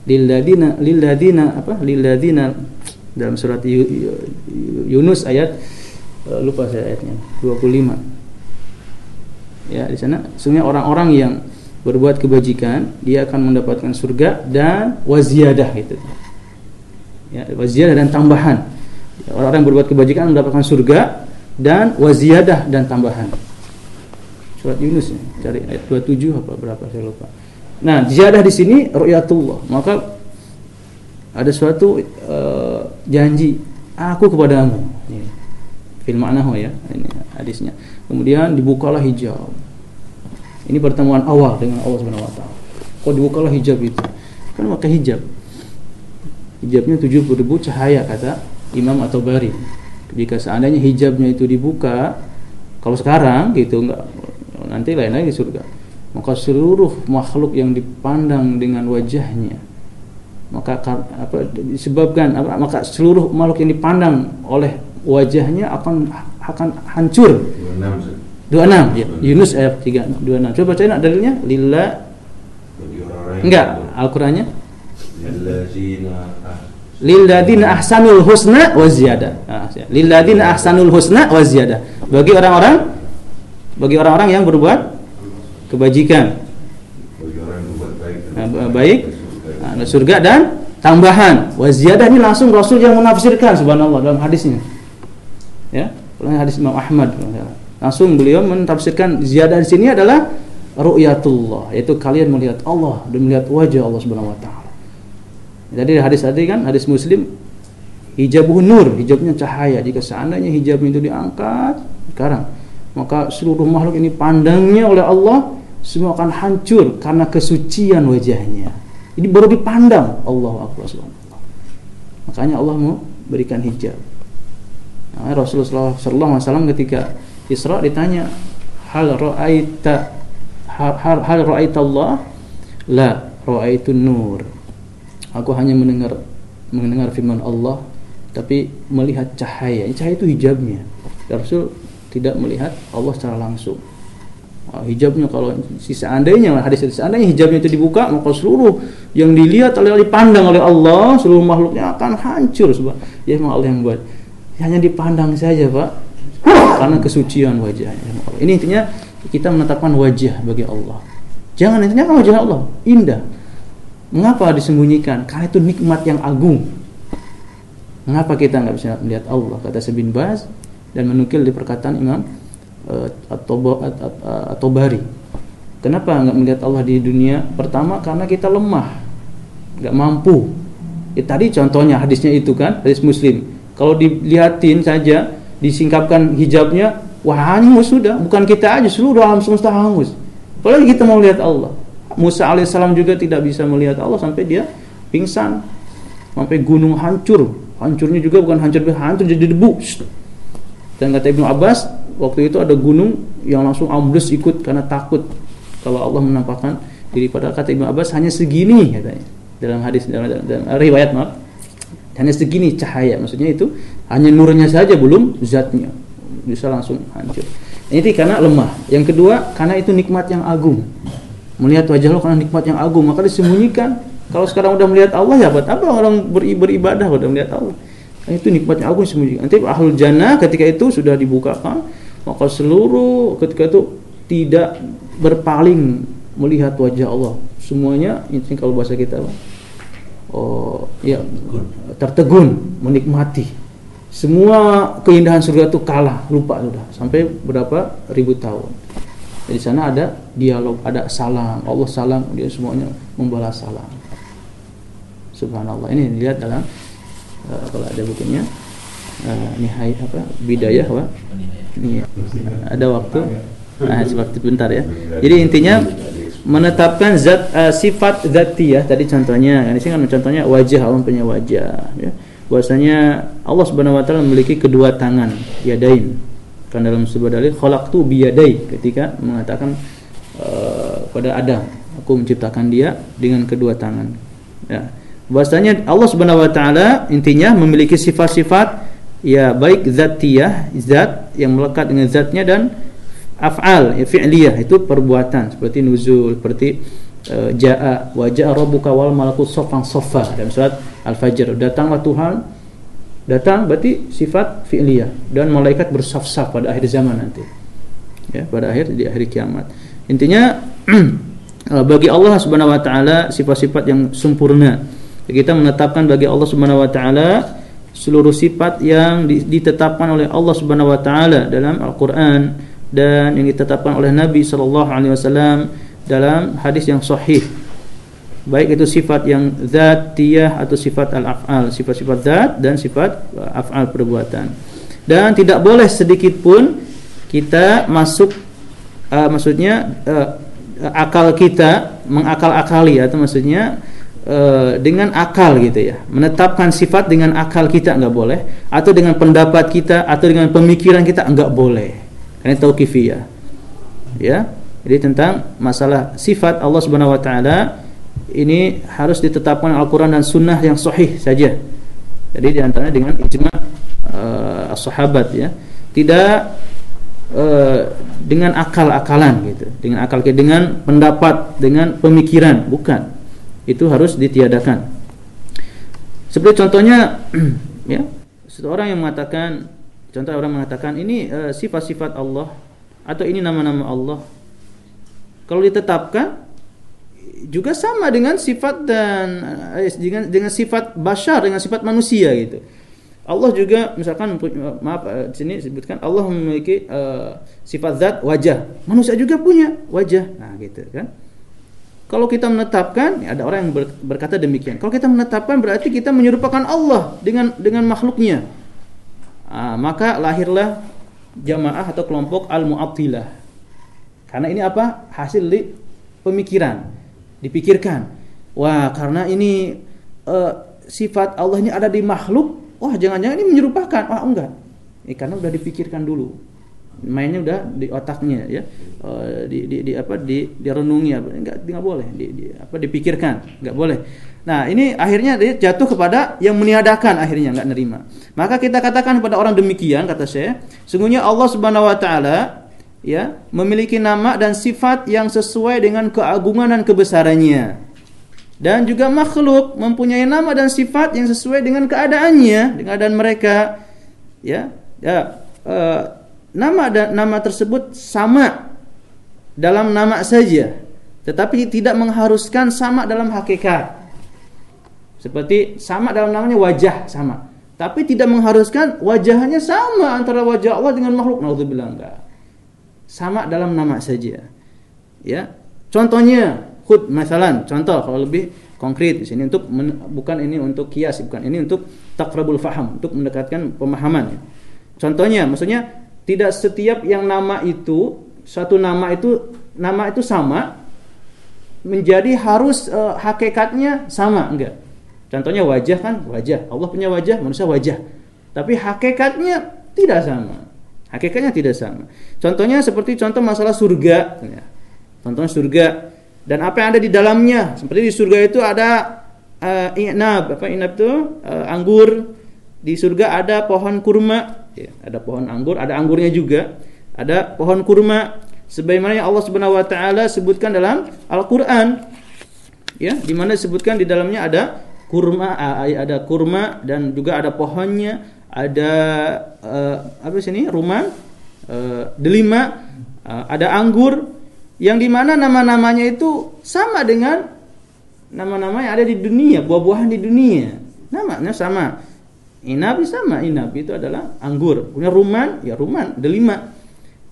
lilladina lilladina apa? Lilladina dalam surat Yunus ayat uh, lupa saya ayatnya 25 ya di sana sungguhnya orang-orang yang berbuat kebajikan dia akan mendapatkan surga dan waziyadah itu. Ya waziyadah dan tambahan. Orang-orang yang berbuat kebajikan mendapatkan surga dan waziyadah dan tambahan. Surat Yunus ya cari ayat 27 apa berapa saya lupa Nah, ziyadah di sini ru'yatullah. Maka ada suatu uh, janji aku kepadamu. Ini fil ma'nahu ya, ini hadisnya. Kemudian dibukalah hijab. Ini pertemuan awal dengan Allah Subhanahu wa taala. Kok dibukalah hijab itu? Kan pakai hijab. Hijabnya 70 ribu cahaya kata Imam atau Bari. Jika seandainya hijabnya itu dibuka, kalau sekarang gitu enggak nanti lain lagi surga. Maka seluruh makhluk yang dipandang dengan wajahnya maka apa disebabkan apa, maka seluruh makhluk yang dipandang oleh wajahnya akan akan hancur. 26, 26 ya. Yunus ayat 3 26. Coba bacain dalilnya lillah Enggak, Al-Qur'annya Lilladzina ahsanul husna wa ziyadah. Nah, Lilladzina ahsanul husna wa ziyadah. Bagi orang-orang bagi orang-orang yang berbuat kebajikan. Nah, baik nah, surga dan tambahan. Wa ziyadah ini langsung Rasul yang menafsirkan subhanallah dalam hadisnya. Ya, dalam hadis Imam Ahmad. Langsung beliau menafsirkan ziyadah di sini adalah ru'yatullah, yaitu kalian melihat Allah dan melihat wajah Allah Subhanahu wa taala. Jadi hadis tadi kan hadis Muslim hijab nur, hijabnya cahaya. Jika seandainya hijab itu diangkat sekarang, maka seluruh makhluk ini pandangnya oleh Allah semua akan hancur karena kesucian wajahnya. Ini baru dipandang Allah Akbar Makanya Allah mau berikan hijab. Nah, Rasulullah SAW ketika Isra ditanya hal ra'aita hal hal ra'aita Allah la ra'aitu nur Aku hanya mendengar mendengar firman Allah tapi melihat cahaya. Cahaya itu hijabnya. Rasul tidak melihat Allah secara langsung. Oh, hijabnya kalau seandainya hadis itu seandainya hijabnya itu dibuka maka seluruh yang dilihat oleh dipandang oleh Allah seluruh makhluknya akan hancur sebab ya memang Allah yang buat. Hanya dipandang saja pak. Karena kesucian wajahnya. Ini intinya kita menetapkan wajah bagi Allah. Jangan intinya wajah Allah. Indah. Mengapa disembunyikan? Karena itu nikmat yang agung. Mengapa kita nggak bisa melihat Allah? Kata Sebin Baz dan menukil di perkataan Imam uh, atau Bari. Kenapa nggak melihat Allah di dunia? Pertama karena kita lemah, nggak mampu. Ya, tadi contohnya hadisnya itu kan hadis Muslim. Kalau dilihatin saja, disingkapkan hijabnya, wah hangus sudah. Bukan kita aja, seluruh alam semesta hangus. Apalagi kita mau lihat Allah. Musa alaihissalam juga tidak bisa melihat Allah sampai dia pingsan sampai gunung hancur hancurnya juga bukan hancur hancur jadi debu dan kata Ibnu Abbas waktu itu ada gunung yang langsung ambles ikut karena takut kalau Allah menampakkan diri pada kata Ibnu Abbas hanya segini katanya. Dalam hadis dalam, dalam, riwayat maaf. Hanya segini cahaya maksudnya itu hanya nurnya saja belum zatnya. Bisa langsung hancur. Ini karena lemah. Yang kedua karena itu nikmat yang agung. Melihat wajah Allah karena nikmat yang agung. Maka disembunyikan. Kalau sekarang udah melihat Allah ya buat apa orang beribadah udah melihat Allah? Itu nikmat yang agung disembunyikan. Nanti ahlul jannah ketika itu sudah dibukakan maka seluruh ketika itu tidak berpaling melihat wajah Allah semuanya ini kalau bahasa kita oh ya tertegun menikmati semua keindahan surga itu kalah lupa sudah sampai berapa ribu tahun di sana ada dialog, ada salam. Allah salam, dia semuanya membalas salam. Subhanallah. Ini dilihat dalam uh, kalau ada bukunya uh, nihai apa bidayah apa? Ini ada waktu. Nah, bentar ya. Jadi intinya menetapkan zat uh, sifat zatiyah tadi contohnya ini sih kan contohnya wajah Allah punya wajah ya. Bahwasanya Allah Subhanahu wa taala memiliki kedua tangan yadain. Kan dalam sebuah dalil khalaqtu biyadai ketika mengatakan uh, pada Adam aku menciptakan dia dengan kedua tangan. Ya. Bahwasanya Allah Subhanahu wa taala intinya memiliki sifat-sifat ya baik zatiyah zat yang melekat dengan zatnya dan af'al ya fi'liyah itu perbuatan seperti nuzul seperti uh, jaa wa jaa rabbuka wal malaku saffan saffa. Dalam surat al-fajr datanglah Tuhan datang berarti sifat fi'liyah dan malaikat bersaf-saf pada akhir zaman nanti. Ya pada akhir di akhir kiamat. Intinya eh, bagi Allah Subhanahu wa taala sifat-sifat yang sempurna. Kita menetapkan bagi Allah Subhanahu wa taala seluruh sifat yang ditetapkan oleh Allah Subhanahu wa taala dalam Al-Qur'an dan yang ditetapkan oleh Nabi sallallahu alaihi wasallam dalam hadis yang sahih baik itu sifat yang zatiyah atau sifat al-af'al, sifat-sifat zat dan sifat uh, af'al perbuatan. Dan tidak boleh sedikit pun kita masuk uh, maksudnya uh, akal kita mengakal-akali atau maksudnya uh, dengan akal gitu ya. Menetapkan sifat dengan akal kita nggak boleh atau dengan pendapat kita atau dengan pemikiran kita nggak boleh. Karena tauqifiyah. Ya? Jadi tentang masalah sifat Allah Subhanahu wa taala ini harus ditetapkan Al-Qur'an dan sunnah yang sahih saja. Jadi di antaranya dengan ijma uh, sahabat ya. Tidak uh, dengan akal-akalan gitu. Dengan akal dengan pendapat dengan pemikiran. Bukan itu harus ditiadakan seperti contohnya ya seorang yang mengatakan contoh orang mengatakan ini eh, sifat-sifat uh, Allah atau ini nama-nama Allah kalau ditetapkan juga sama dengan sifat dan uh, dengan dengan sifat bashar dengan sifat manusia gitu Allah juga misalkan maaf eh, di sini disebutkan Allah memiliki uh, sifat zat wajah. Manusia juga punya wajah. Nah, gitu kan. Kalau kita menetapkan, ya ada orang yang berkata demikian. Kalau kita menetapkan berarti kita menyerupakan Allah dengan dengan makhluknya. Nah, maka lahirlah jamaah atau kelompok al-mu'attilah. Karena ini apa? Hasil di pemikiran. Dipikirkan. Wah, karena ini uh, sifat Allah ini ada di makhluk, wah jangan-jangan ini menyerupakan. Wah, enggak. Ini karena udah dipikirkan dulu. Mainnya udah di otaknya ya. Uh, di, di, di apa di direnungi apa enggak enggak boleh di, di apa dipikirkan, enggak boleh. Nah, ini akhirnya dia jatuh kepada yang meniadakan akhirnya enggak nerima. Maka kita katakan kepada orang demikian kata saya, sungguhnya Allah Subhanahu wa taala ya memiliki nama dan sifat yang sesuai dengan keagungan dan kebesarannya dan juga makhluk mempunyai nama dan sifat yang sesuai dengan keadaannya, dengan keadaan mereka. Ya, ya e, nama dan nama tersebut sama dalam nama saja, tetapi tidak mengharuskan sama dalam hakikat. Seperti sama dalam namanya wajah sama, tapi tidak mengharuskan wajahnya sama antara wajah Allah dengan makhluk. Nauzubillah enggak. Sama dalam nama saja. Ya. Contohnya khud masalan contoh kalau lebih konkret di sini untuk men, bukan ini untuk kias bukan ini untuk takrabul faham untuk mendekatkan pemahaman ya. contohnya maksudnya tidak setiap yang nama itu satu nama itu nama itu sama menjadi harus uh, hakikatnya sama enggak? Contohnya wajah kan wajah. Allah punya wajah manusia wajah. Tapi hakikatnya tidak sama. Hakikatnya tidak sama. Contohnya seperti contoh masalah surga ya. contohnya surga. Dan apa yang ada di dalamnya. Seperti di surga itu ada uh, inab. Apa inab itu? Uh, anggur. Di surga ada pohon kurma ya, ada pohon anggur ada anggurnya juga ada pohon kurma sebagaimana yang Allah Subhanahu wa taala sebutkan dalam Al-Qur'an ya di mana disebutkan di dalamnya ada kurma ada kurma dan juga ada pohonnya ada uh, apa sini rumah uh, delima uh, ada anggur yang di mana nama-namanya itu sama dengan nama-nama yang ada di dunia, buah-buahan di dunia. Namanya sama. Inabi sama, inabi itu adalah anggur. Punya ruman, ya ruman, delima.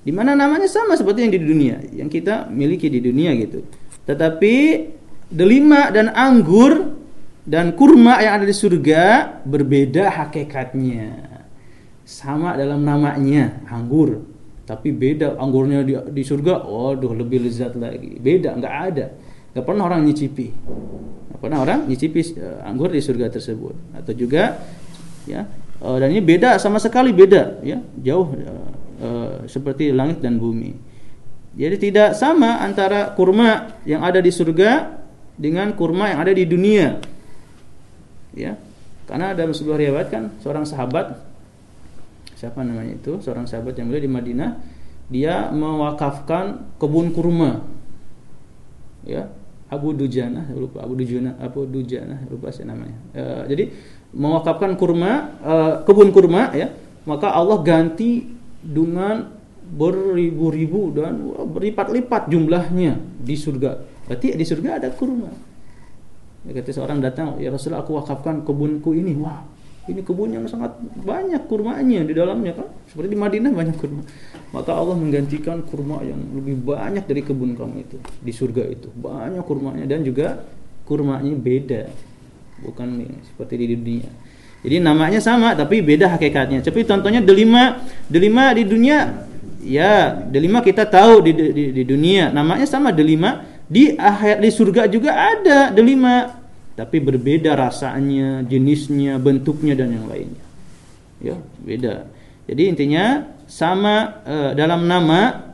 Di mana namanya sama seperti yang di dunia, yang kita miliki di dunia gitu. Tetapi delima dan anggur dan kurma yang ada di surga berbeda hakikatnya. Sama dalam namanya, anggur tapi beda anggurnya di, di surga waduh lebih lezat lagi beda nggak ada nggak pernah orang nyicipi nggak pernah orang nyicipi uh, anggur di surga tersebut atau juga ya. Uh, dan ini beda sama sekali beda ya. Jauh uh, uh, seperti langit dan bumi. Jadi tidak sama antara kurma yang ada di surga dengan kurma yang ada di dunia. Ya. Karena dalam sebuah riwayat kan seorang sahabat siapa namanya itu? Seorang sahabat yang mulia di Madinah dia mewakafkan kebun kurma. Ya. Abu Dujana lupa Abu Dujana Abu Dujana lupa saya namanya. E, jadi mewakafkan kurma e, kebun kurma ya maka Allah ganti dengan beribu-ribu dan berlipat-lipat jumlahnya di surga. Berarti di surga ada kurma. Ya, ketika seorang datang ya Rasulullah aku wakafkan kebunku ini. Wah ini kebun yang sangat banyak kurmanya di dalamnya kan? Seperti di Madinah banyak kurma. Maka Allah menggantikan kurma yang lebih banyak dari kebun kamu itu di surga itu. Banyak kurmanya dan juga kurmanya beda bukan seperti di dunia. Jadi namanya sama tapi beda hakikatnya. Tapi contohnya delima delima di dunia ya delima kita tahu di, di, di dunia. Namanya sama delima di akhir di surga juga ada delima. Tapi berbeda rasanya jenisnya bentuknya dan yang lainnya. Ya beda. Jadi intinya sama uh, dalam nama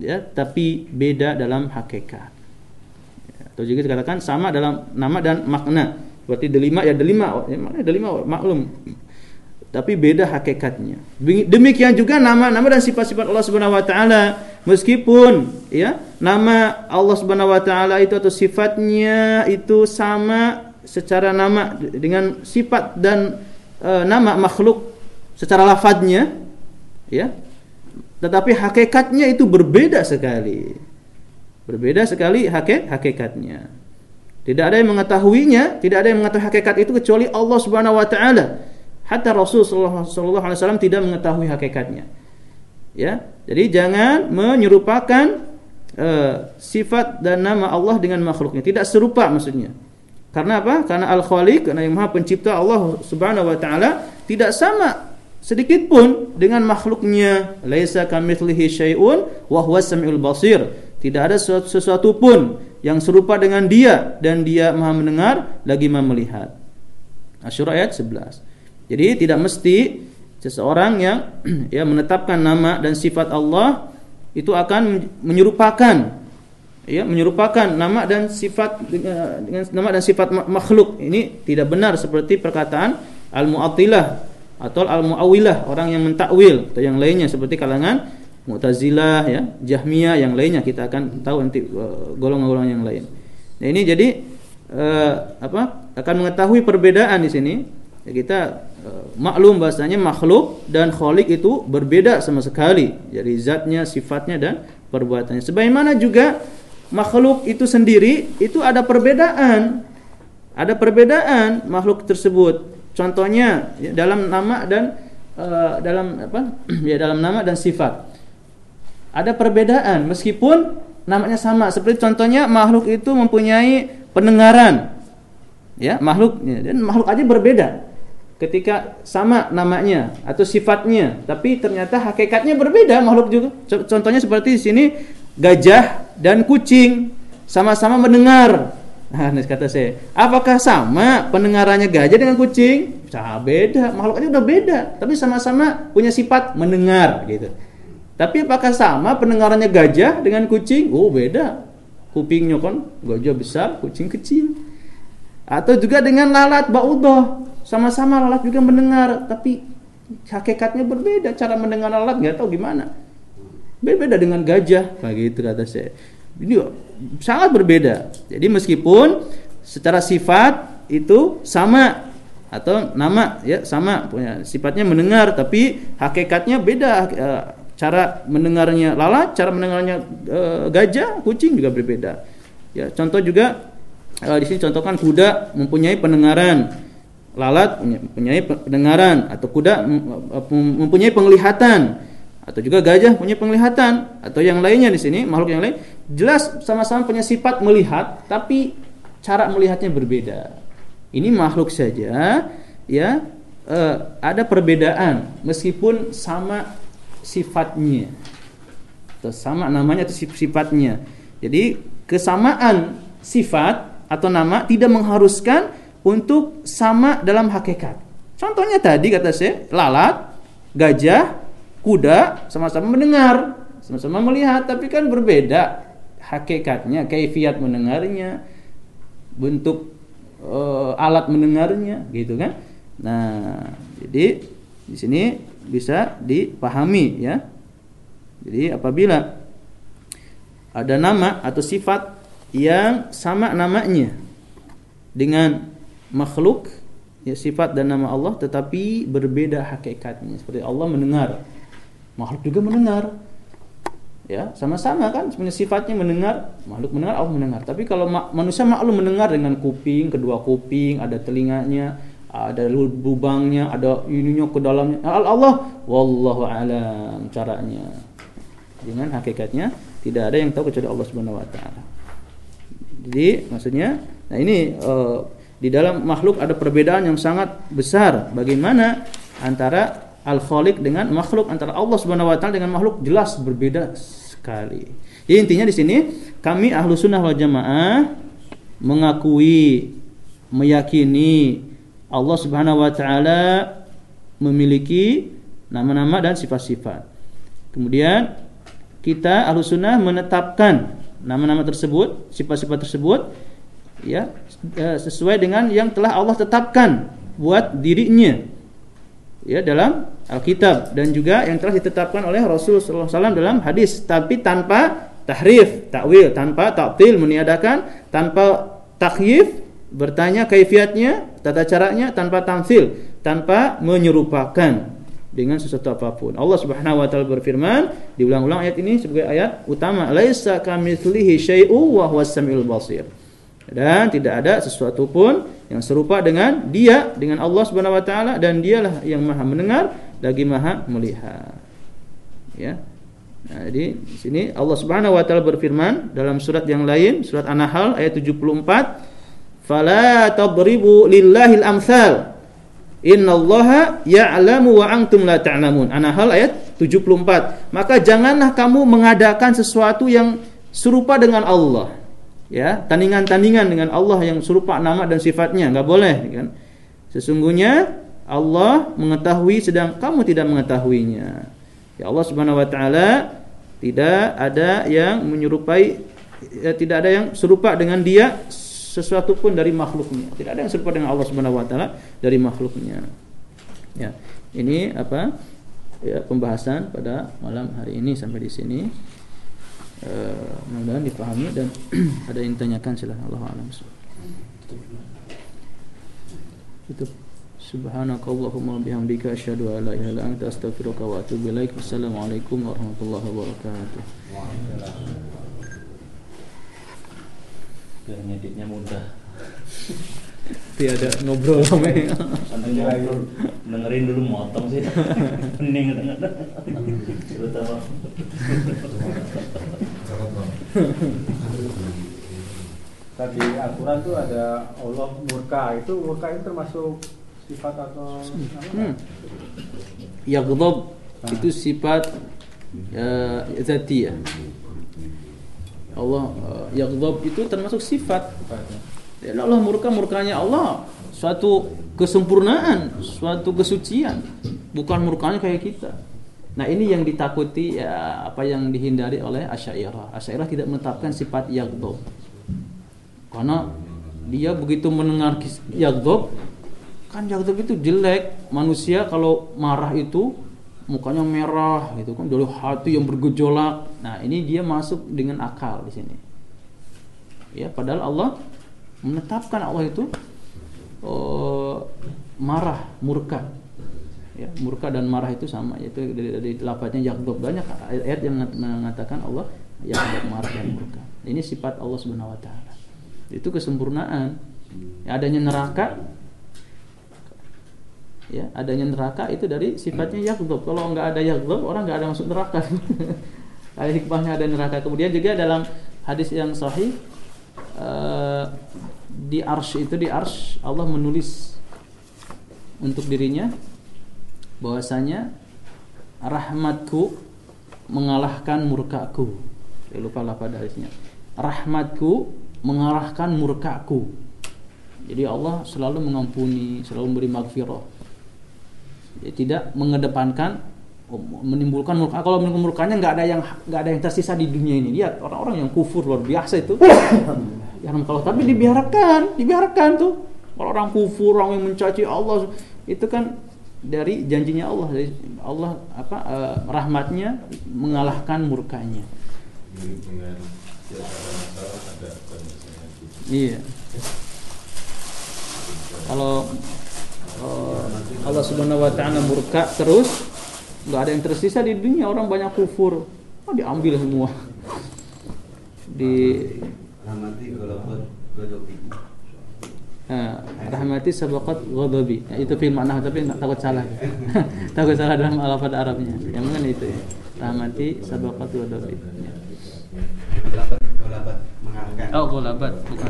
ya tapi beda dalam hakikat atau juga dikatakan sama dalam nama dan makna. Seperti delima ya delima ya, mana delima maklum. Tapi beda hakikatnya. Demikian juga nama-nama dan sifat-sifat Allah Subhanahu wa taala. Meskipun ya nama Allah Subhanahu wa taala itu atau sifatnya itu sama secara nama dengan sifat dan e, nama makhluk secara lafadznya ya. Tetapi hakikatnya itu berbeda sekali berbeda sekali hakik hakikatnya tidak ada yang mengetahuinya tidak ada yang mengetahui hakikat itu kecuali Allah Subhanahu wa taala Hatta Rasul sallallahu alaihi wasallam tidak mengetahui hakikatnya. Ya. Jadi jangan menyerupakan uh, sifat dan nama Allah dengan makhluknya. Tidak serupa maksudnya. Karena apa? Karena Al-Khaliq, karena yang Maha Pencipta Allah Subhanahu wa taala tidak sama sedikit pun dengan makhluknya. Laisa kamitslihi syai'un wa huwas basir. Tidak ada sesuatu pun yang serupa dengan dia dan dia Maha mendengar lagi Maha melihat. Asyura ayat 11. Jadi tidak mesti seseorang yang ya menetapkan nama dan sifat Allah itu akan menyerupakan ya menyerupakan nama dan sifat dengan, dengan nama dan sifat makhluk. Ini tidak benar seperti perkataan al-mu'attilah atau al-mu'awilah orang yang mentakwil atau yang lainnya seperti kalangan Mu'tazilah ya, Jahmiyah yang lainnya kita akan tahu nanti uh, golongan-golongan yang lain. Nah, ini jadi uh, apa? akan mengetahui perbedaan di sini. Ya, kita Eh, maklum bahasanya makhluk dan kholik itu berbeda sama sekali dari zatnya, sifatnya dan perbuatannya. Sebagaimana juga makhluk itu sendiri itu ada perbedaan. Ada perbedaan makhluk tersebut. Contohnya ya, dalam nama dan uh, dalam apa? ya dalam nama dan sifat. Ada perbedaan meskipun namanya sama. Seperti contohnya makhluk itu mempunyai pendengaran. Ya, makhluk ya, dan makhluk aja berbeda. Ketika sama namanya atau sifatnya tapi ternyata hakikatnya berbeda makhluk juga. Contohnya seperti di sini gajah dan kucing sama-sama mendengar. Nah kata saya apakah sama pendengarannya gajah dengan kucing? Bisa beda makhluknya udah beda tapi sama-sama punya sifat mendengar gitu tapi apakah sama pendengarannya gajah dengan kucing oh beda kupingnya kan gajah besar kucing kecil atau juga dengan lalat baudah sama-sama lalat juga mendengar, tapi hakikatnya berbeda. Cara mendengar lalat nggak tahu gimana. Berbeda dengan gajah, begitu kata saya. Ini sangat berbeda. Jadi meskipun secara sifat itu sama atau nama ya sama punya sifatnya mendengar tapi hakikatnya beda eh, cara mendengarnya lalat cara mendengarnya e, gajah kucing juga berbeda. Ya contoh juga e, di sini contohkan kuda mempunyai pendengaran. Lalat mempunyai pendengaran atau kuda mempunyai penglihatan. Atau juga gajah punya penglihatan. Atau yang lainnya di sini makhluk yang lain. Jelas sama-sama punya sifat melihat tapi cara melihatnya berbeda. Ini makhluk saja ya eh, ada perbedaan. Meskipun sama sifatnya atau sama namanya atau sifatnya. Jadi kesamaan sifat atau nama tidak mengharuskan untuk sama dalam hakikat. Contohnya tadi kata saya, lalat, gajah, kuda sama-sama mendengar, sama-sama melihat, tapi kan berbeda hakikatnya, kaifiat mendengarnya, bentuk uh, alat mendengarnya, gitu kan? Nah, jadi di sini bisa dipahami ya. Jadi apabila ada nama atau sifat yang sama namanya dengan makhluk ya sifat dan nama Allah tetapi berbeda hakikatnya. Seperti Allah mendengar makhluk juga mendengar ya. Sama-sama kan sebenarnya sifatnya mendengar makhluk mendengar Allah mendengar. Tapi kalau ma manusia maklum mendengar dengan kuping kedua kuping ada telinganya ada lubangnya ada ininya ke dalamnya Allah wallahu alam caranya dengan hakikatnya tidak ada yang tahu kecuali Allah Subhanahu wa taala jadi maksudnya nah ini uh, di dalam makhluk ada perbedaan yang sangat besar. Bagaimana antara al-khaliq dengan makhluk antara Allah Subhanahu wa taala dengan makhluk jelas berbeda sekali. Jadi intinya di sini kami ahlu sunnah wal jamaah mengakui meyakini Allah Subhanahu wa taala memiliki nama-nama dan sifat-sifat. Kemudian kita ahlu sunnah menetapkan nama-nama tersebut, sifat-sifat tersebut ya eh, sesuai dengan yang telah Allah tetapkan buat dirinya ya dalam Alkitab dan juga yang telah ditetapkan oleh Rasulullah SAW dalam hadis tapi tanpa tahrif, takwil, tanpa taktil meniadakan, tanpa takyif bertanya kaifiatnya, tata caranya tanpa tamsil, tanpa menyerupakan dengan sesuatu apa pun. Allah Subhanahu wa taala berfirman, diulang-ulang ayat ini sebagai ayat utama, laisa kamitslihi syai'u wa huwas samiul basir. Dan tidak ada sesuatu pun yang serupa dengan Dia, dengan Allah Subhanahu wa taala dan Dialah yang Maha mendengar lagi Maha melihat. Ya. Nah, jadi di sini Allah Subhanahu wa taala berfirman dalam surat yang lain, surat An-Nahl ayat 74, "Fala tadribu lillahil amsal. Innallaha ya'lamu wa antum la ta'lamun." An-Nahl ayat 74. Maka janganlah kamu mengadakan sesuatu yang serupa dengan Allah. Ya, tandingan-tandingan dengan Allah yang serupa nama dan sifatnya, enggak boleh kan. Sesungguhnya Allah mengetahui sedang kamu tidak mengetahuinya. Ya Allah Subhanahu wa taala tidak ada yang menyerupai ya, tidak ada yang serupa dengan dia sesuatu pun dari makhluknya. Tidak ada yang serupa dengan Allah Subhanahu wa taala dari makhluknya. Ya. Ini apa? Ya, pembahasan pada malam hari ini sampai di sini. Uh, mudah-mudahan dipahami dan ada yang ditanyakan silahkan Allah alam. Itu. Subhanakallahumma bihamdika asyhadu an la ilaha illa anta astaghfiruka wa atubu ilaik. Wassalamualaikum warahmatullahi wabarakatuh. Biar ngeditnya mudah. Tiada ngobrol sama ngobrol dengerin dulu motong sih. Pening. Terutama Tadi Al-Quran tuh ada Allah murka itu murka itu termasuk sifat atau apa? Hmm. Yaghdab itu sifat uh, zati ya. Allah uh, yaghdab itu termasuk sifat. Dan Allah murka murkanya Allah suatu kesempurnaan, suatu kesucian, bukan murkanya kayak kita. Nah ini yang ditakuti ya, apa yang dihindari oleh Asy'ariyah. Asy'ariyah tidak menetapkan sifat yaghdab. Karena dia begitu mendengar yaghdab kan yaghdab itu jelek. Manusia kalau marah itu mukanya merah gitu kan dari hati yang bergejolak. Nah, ini dia masuk dengan akal di sini. Ya, padahal Allah menetapkan Allah itu uh, marah, murka. Ya, murka dan marah itu sama yaitu dari, dari lafadznya yaghdab banyak ayat yang mengatakan Allah yaghdab marah dan murka. Ini sifat Allah Subhanahu wa taala. Itu kesempurnaan. Ya, adanya neraka ya adanya neraka itu dari sifatnya yaghdab kalau nggak ada yaghdab orang nggak ada masuk neraka. Ada hikmahnya ada neraka. Kemudian juga dalam hadis yang sahih uh, di arsh itu di arsh Allah menulis untuk dirinya bahwasanya rahmatku mengalahkan murkaku. Saya lupa lah pada hadisnya. Rahmatku mengalahkan murkaku. Jadi Allah selalu mengampuni selalu memberi maghfirah ya, tidak mengedepankan menimbulkan murka. Kalau murkanya nggak ada yang nggak ada yang tersisa di dunia ini. Lihat orang-orang yang kufur luar biasa itu. Yang kalau tapi dibiarkan dibiarkan tuh. Kalau orang kufur orang yang mencaci Allah itu kan dari janjinya Allah. Dari Allah apa uh, rahmatnya mengalahkan murkanya. Iya. kalau Allah Subhanahu wa taala murka terus nggak ada yang tersisa di dunia orang banyak kufur oh, diambil semua di Nah, rahmati sabaqat ghadabi. Ya, itu film makna tapi tak takut salah. takut salah dalam alfabet Arabnya. Yang mana itu ya? Rahmati sabaqat ghadabi. Ya. Golabat mengalahkan. Oh, golabat bukan.